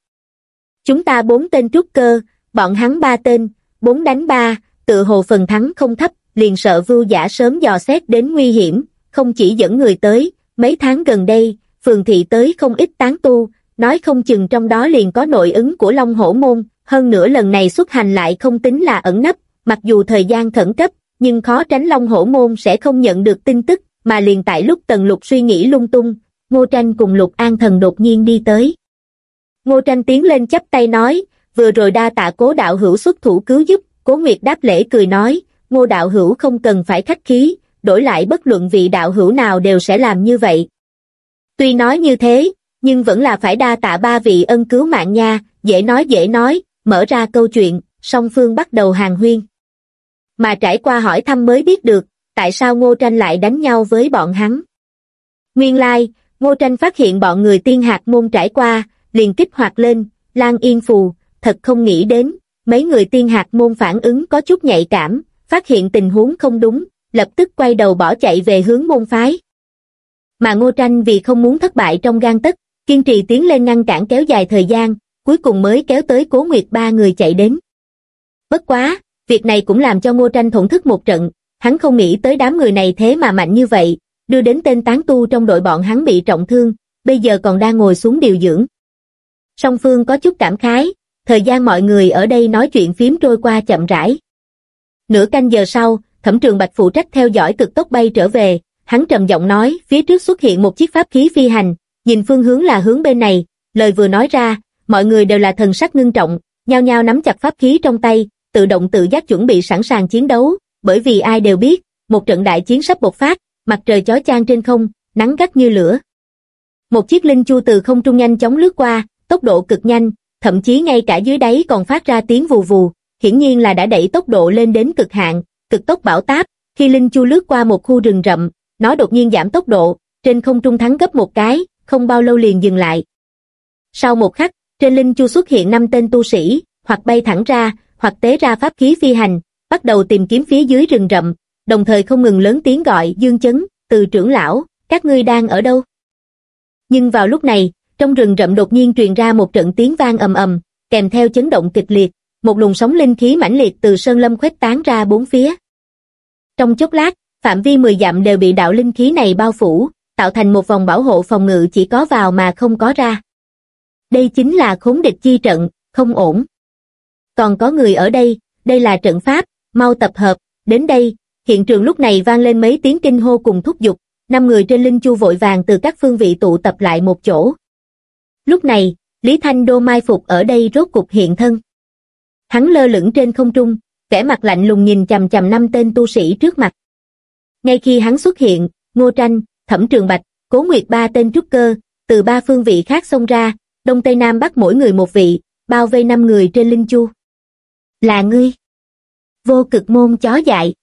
Chúng ta bốn tên trúc cơ, bọn hắn ba tên, bốn đánh ba, tự hồ phần thắng không thấp, liền sợ vưu giả sớm dò xét đến nguy hiểm, không chỉ dẫn người tới, mấy tháng gần đây, phường thị tới không ít tán tu, nói không chừng trong đó liền có nội ứng của Long Hổ Môn, hơn nữa lần này xuất hành lại không tính là ẩn nấp, mặc dù thời gian khẩn cấp, nhưng khó tránh Long Hổ Môn sẽ không nhận được tin tức, mà liền tại lúc Tần Lục suy nghĩ lung tung, Ngô Tranh cùng Lục An Thần đột nhiên đi tới. Ngô Tranh tiến lên chắp tay nói, vừa rồi đa tạ cố đạo hữu xuất thủ cứu giúp, cố Nguyệt đáp lễ cười nói, Ngô đạo hữu không cần phải khách khí, đổi lại bất luận vị đạo hữu nào đều sẽ làm như vậy. Tuy nói như thế, nhưng vẫn là phải đa tạ ba vị ân cứu mạng nha, dễ nói dễ nói, mở ra câu chuyện, song phương bắt đầu hàng huyên. Mà trải qua hỏi thăm mới biết được, tại sao Ngô Tranh lại đánh nhau với bọn hắn. Nguyên lai, like, Ngô Tranh phát hiện bọn người tiên hạt môn trải qua, liền kích hoạt lên, Lan Yên Phù, thật không nghĩ đến, mấy người tiên hạt môn phản ứng có chút nhạy cảm, phát hiện tình huống không đúng, lập tức quay đầu bỏ chạy về hướng môn phái. Mà Ngô Tranh vì không muốn thất bại trong gan tất, kiên trì tiến lên ngăn cản kéo dài thời gian, cuối cùng mới kéo tới Cố Nguyệt ba người chạy đến. Bất quá, việc này cũng làm cho Ngô Tranh thổn thức một trận, hắn không nghĩ tới đám người này thế mà mạnh như vậy, đưa đến tên tán tu trong đội bọn hắn bị trọng thương, bây giờ còn đang ngồi xuống điều dưỡng. Song Phương có chút cảm khái, thời gian mọi người ở đây nói chuyện phím trôi qua chậm rãi. Nửa canh giờ sau, thẩm trường bạch phụ trách theo dõi cực tốc bay trở về, hắn trầm giọng nói, phía trước xuất hiện một chiếc pháp khí phi hành, nhìn phương hướng là hướng bên này, lời vừa nói ra, mọi người đều là thần sắc ngưng trọng, nhao nhao nắm chặt pháp khí trong tay, tự động tự giác chuẩn bị sẵn sàng chiến đấu, bởi vì ai đều biết, một trận đại chiến sắp bộc phát, mặt trời chói chang trên không, nắng gắt như lửa. Một chiếc linh chu từ không trung nhanh chóng lướt qua, tốc độ cực nhanh, thậm chí ngay cả dưới đáy còn phát ra tiếng vù vù, hiển nhiên là đã đẩy tốc độ lên đến cực hạn, cực tốc bão táp, khi linh chu lướt qua một khu rừng rậm, nó đột nhiên giảm tốc độ, trên không trung thắng gấp một cái, không bao lâu liền dừng lại. Sau một khắc, trên linh chu xuất hiện năm tên tu sĩ, hoặc bay thẳng ra, hoặc tế ra pháp khí phi hành, bắt đầu tìm kiếm phía dưới rừng rậm, đồng thời không ngừng lớn tiếng gọi Dương Chấn, từ trưởng lão, các ngươi đang ở đâu? Nhưng vào lúc này, trong rừng rậm đột nhiên truyền ra một trận tiếng vang ầm ầm, kèm theo chấn động kịch liệt, một luồng sóng linh khí mãnh liệt từ sơn lâm khuếch tán ra bốn phía. Trong chốc lát, phạm vi 10 dặm đều bị đạo linh khí này bao phủ, tạo thành một vòng bảo hộ phòng ngự chỉ có vào mà không có ra. Đây chính là khốn địch chi trận, không ổn. Còn có người ở đây, đây là trận pháp, mau tập hợp, đến đây, hiện trường lúc này vang lên mấy tiếng kinh hô cùng thúc giục, năm người trên linh chu vội vàng từ các phương vị tụ tập lại một chỗ. Lúc này, Lý Thanh Đô mai phục ở đây rốt cục hiện thân. Hắn lơ lửng trên không trung, vẻ mặt lạnh lùng nhìn chằm chằm năm tên tu sĩ trước mặt. Ngay khi hắn xuất hiện, Ngô Tranh, Thẩm Trường Bạch, Cố Nguyệt ba tên trúc cơ, từ ba phương vị khác xông ra, Đông Tây Nam Bắc mỗi người một vị, bao vây năm người trên linh chu. Là ngươi. Vô cực môn chó dại.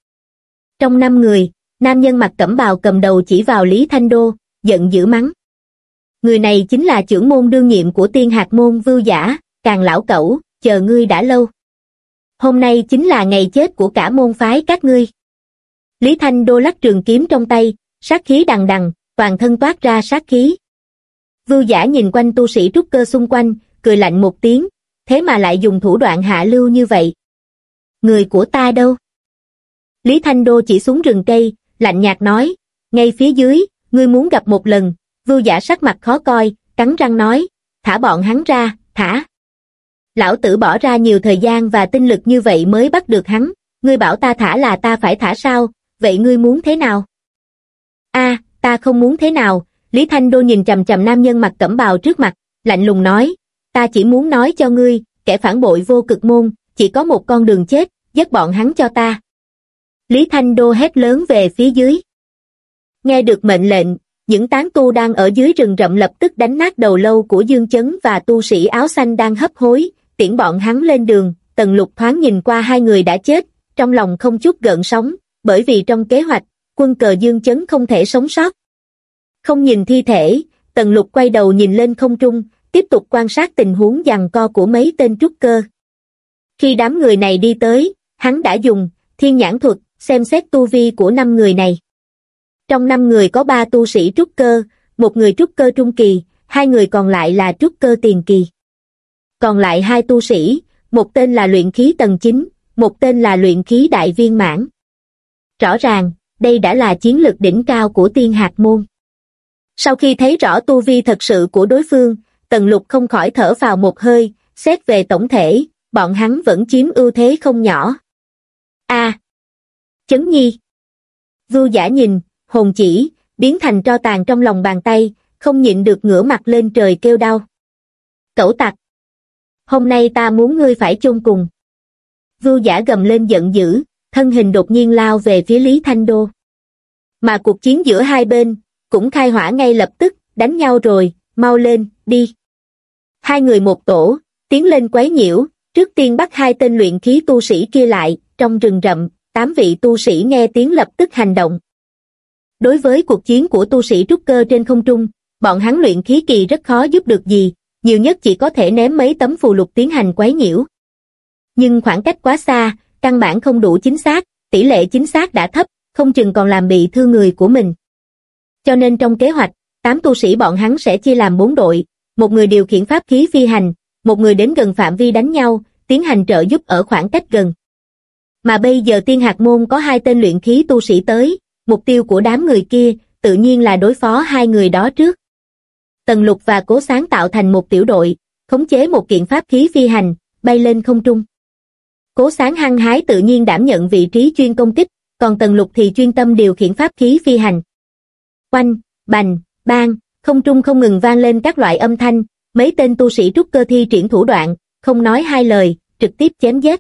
Trong năm người, nam nhân mặc cẩm bào cầm đầu chỉ vào Lý Thanh Đô, giận dữ mắng. Người này chính là trưởng môn đương nhiệm của tiên hạt môn vưu giả, càng lão cẩu, chờ ngươi đã lâu. Hôm nay chính là ngày chết của cả môn phái các ngươi. Lý Thanh Đô lắc trường kiếm trong tay, sát khí đằng đằng, toàn thân toát ra sát khí. Vưu giả nhìn quanh tu sĩ trúc cơ xung quanh, cười lạnh một tiếng, thế mà lại dùng thủ đoạn hạ lưu như vậy. Người của ta đâu? Lý Thanh Đô chỉ xuống rừng cây, lạnh nhạt nói, ngay phía dưới, ngươi muốn gặp một lần, vưu giả sắc mặt khó coi, cắn răng nói, thả bọn hắn ra, thả. Lão tử bỏ ra nhiều thời gian và tinh lực như vậy mới bắt được hắn, ngươi bảo ta thả là ta phải thả sao, vậy ngươi muốn thế nào? a ta không muốn thế nào, Lý Thanh Đô nhìn chầm chầm nam nhân mặt cẩm bào trước mặt, lạnh lùng nói, ta chỉ muốn nói cho ngươi, kẻ phản bội vô cực môn, chỉ có một con đường chết, dứt bọn hắn cho ta. Lý Thanh Đô hét lớn về phía dưới. Nghe được mệnh lệnh, những tán tu đang ở dưới rừng rậm lập tức đánh nát đầu lâu của Dương Chấn và tu sĩ áo xanh đang hấp hối, tiễn bọn hắn lên đường, tần lục thoáng nhìn qua hai người đã chết, trong lòng không chút gợn sóng, bởi vì trong kế hoạch, quân cờ Dương Chấn không thể sống sót. Không nhìn thi thể, tần lục quay đầu nhìn lên không trung, tiếp tục quan sát tình huống giằng co của mấy tên trúc cơ. Khi đám người này đi tới, hắn đã dùng thiên nhãn thuật xem xét tu vi của năm người này. Trong năm người có ba tu sĩ trúc cơ, một người trúc cơ trung kỳ, hai người còn lại là trúc cơ tiền kỳ. Còn lại hai tu sĩ, một tên là luyện khí tầng 9, một tên là luyện khí đại viên mãn. Rõ ràng, đây đã là chiến lược đỉnh cao của tiên hạt môn. Sau khi thấy rõ tu vi thật sự của đối phương, Tần Lục không khỏi thở vào một hơi, xét về tổng thể, bọn hắn vẫn chiếm ưu thế không nhỏ. A. Chấn Nhi Vưu giả nhìn, hồn chỉ, biến thành tro tàn trong lòng bàn tay, không nhịn được ngửa mặt lên trời kêu đau. Cẩu tặc! Hôm nay ta muốn ngươi phải chôn cùng. Vưu giả gầm lên giận dữ, thân hình đột nhiên lao về phía Lý Thanh Đô. Mà cuộc chiến giữa hai bên, cũng khai hỏa ngay lập tức, đánh nhau rồi, mau lên, đi. Hai người một tổ, tiến lên quấy nhiễu, trước tiên bắt hai tên luyện khí tu sĩ kia lại, trong rừng rậm, tám vị tu sĩ nghe tiếng lập tức hành động. Đối với cuộc chiến của tu sĩ trúc cơ trên không trung, bọn hắn luyện khí kỳ rất khó giúp được gì, nhiều nhất chỉ có thể ném mấy tấm phù lục tiến hành quấy nhiễu. Nhưng khoảng cách quá xa, căn bản không đủ chính xác, tỷ lệ chính xác đã thấp, không chừng còn làm bị thương người của mình. Cho nên trong kế hoạch, tám tu sĩ bọn hắn sẽ chia làm bốn đội, một người điều khiển pháp khí phi hành, một người đến gần phạm vi đánh nhau, tiến hành trợ giúp ở khoảng cách gần. Mà bây giờ tiên hạt môn có hai tên luyện khí tu sĩ tới, mục tiêu của đám người kia tự nhiên là đối phó hai người đó trước. Tần lục và cố sáng tạo thành một tiểu đội, khống chế một kiện pháp khí phi hành, bay lên không trung. Cố sáng hăng hái tự nhiên đảm nhận vị trí chuyên công kích, còn tần lục thì chuyên tâm điều khiển pháp khí phi hành. Quanh, bành, bang, không trung không ngừng vang lên các loại âm thanh, mấy tên tu sĩ trúc cơ thi triển thủ đoạn, không nói hai lời, trực tiếp chém giết.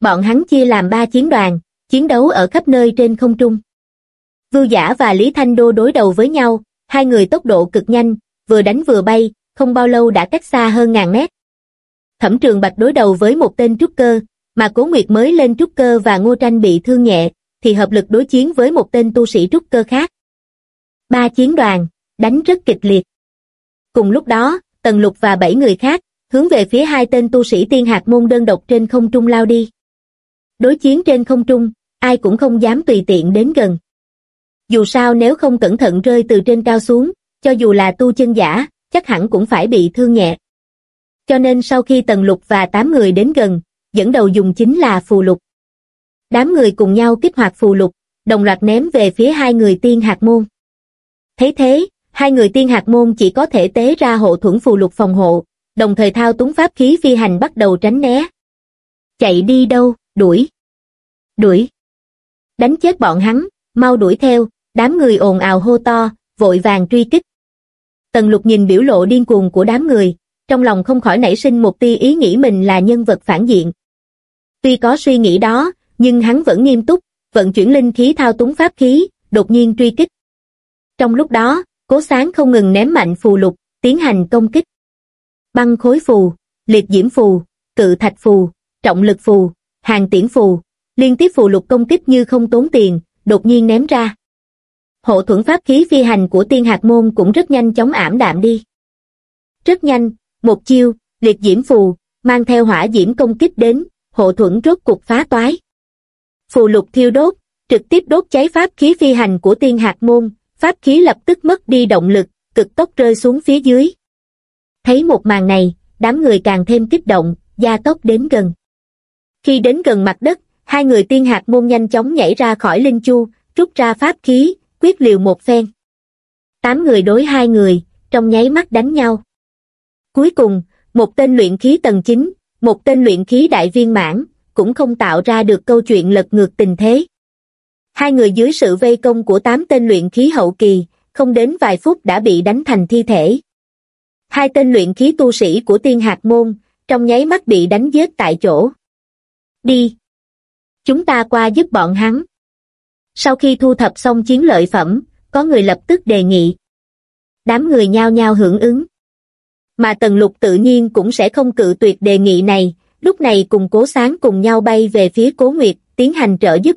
Bọn hắn chia làm ba chiến đoàn, chiến đấu ở khắp nơi trên không trung. Vưu Giả và Lý Thanh Đô đối đầu với nhau, hai người tốc độ cực nhanh, vừa đánh vừa bay, không bao lâu đã cách xa hơn ngàn mét. Thẩm Trường Bạch đối đầu với một tên trúc cơ, mà Cố Nguyệt mới lên trúc cơ và Ngô Tranh bị thương nhẹ, thì hợp lực đối chiến với một tên tu sĩ trúc cơ khác. Ba chiến đoàn, đánh rất kịch liệt. Cùng lúc đó, Tần Lục và bảy người khác, hướng về phía hai tên tu sĩ tiên hạt môn đơn độc trên không trung lao đi. Đối chiến trên không trung, ai cũng không dám tùy tiện đến gần. Dù sao nếu không cẩn thận rơi từ trên cao xuống, cho dù là tu chân giả, chắc hẳn cũng phải bị thương nhẹ. Cho nên sau khi Tần Lục và tám người đến gần, dẫn đầu dùng chính là phù lục. Đám người cùng nhau kích hoạt phù lục, đồng loạt ném về phía hai người tiên hạt môn. Thấy thế, hai người tiên hạt môn chỉ có thể tế ra hộ thuẫn phù lục phòng hộ, đồng thời thao túng pháp khí phi hành bắt đầu tránh né. Chạy đi đâu, đuổi. Đuổi. Đánh chết bọn hắn, mau đuổi theo, đám người ồn ào hô to, vội vàng truy kích. Tần lục nhìn biểu lộ điên cuồng của đám người, trong lòng không khỏi nảy sinh một tia ý nghĩ mình là nhân vật phản diện. Tuy có suy nghĩ đó, nhưng hắn vẫn nghiêm túc, vận chuyển linh khí thao túng pháp khí, đột nhiên truy kích. Trong lúc đó, cố sáng không ngừng ném mạnh phù lục, tiến hành công kích. Băng khối phù, liệt diễm phù, cự thạch phù, trọng lực phù, hàng tiễn phù, liên tiếp phù lục công kích như không tốn tiền, đột nhiên ném ra. Hộ thuẫn pháp khí phi hành của tiên hạt môn cũng rất nhanh chóng ảm đạm đi. Rất nhanh, một chiêu, liệt diễm phù, mang theo hỏa diễm công kích đến, hộ thuẫn rốt cục phá toái. Phù lục thiêu đốt, trực tiếp đốt cháy pháp khí phi hành của tiên hạt môn, pháp khí lập tức mất đi động lực, cực tốc rơi xuống phía dưới. Thấy một màn này, đám người càng thêm kích động, gia tốc đến gần. Khi đến gần mặt đất, hai người tiên hạt môn nhanh chóng nhảy ra khỏi linh chu, rút ra pháp khí, quyết liều một phen. Tám người đối hai người, trong nháy mắt đánh nhau. Cuối cùng, một tên luyện khí tầng 9, một tên luyện khí đại viên mãn, cũng không tạo ra được câu chuyện lật ngược tình thế. Hai người dưới sự vây công của tám tên luyện khí hậu kỳ, không đến vài phút đã bị đánh thành thi thể. Hai tên luyện khí tu sĩ của tiên hạt môn, trong nháy mắt bị đánh giết tại chỗ. Đi! Chúng ta qua giúp bọn hắn. Sau khi thu thập xong chiến lợi phẩm, có người lập tức đề nghị. Đám người nhao nhao hưởng ứng. Mà Tần Lục tự nhiên cũng sẽ không cự tuyệt đề nghị này, lúc này cùng cố sáng cùng nhau bay về phía cố Nguyệt, tiến hành trợ giúp.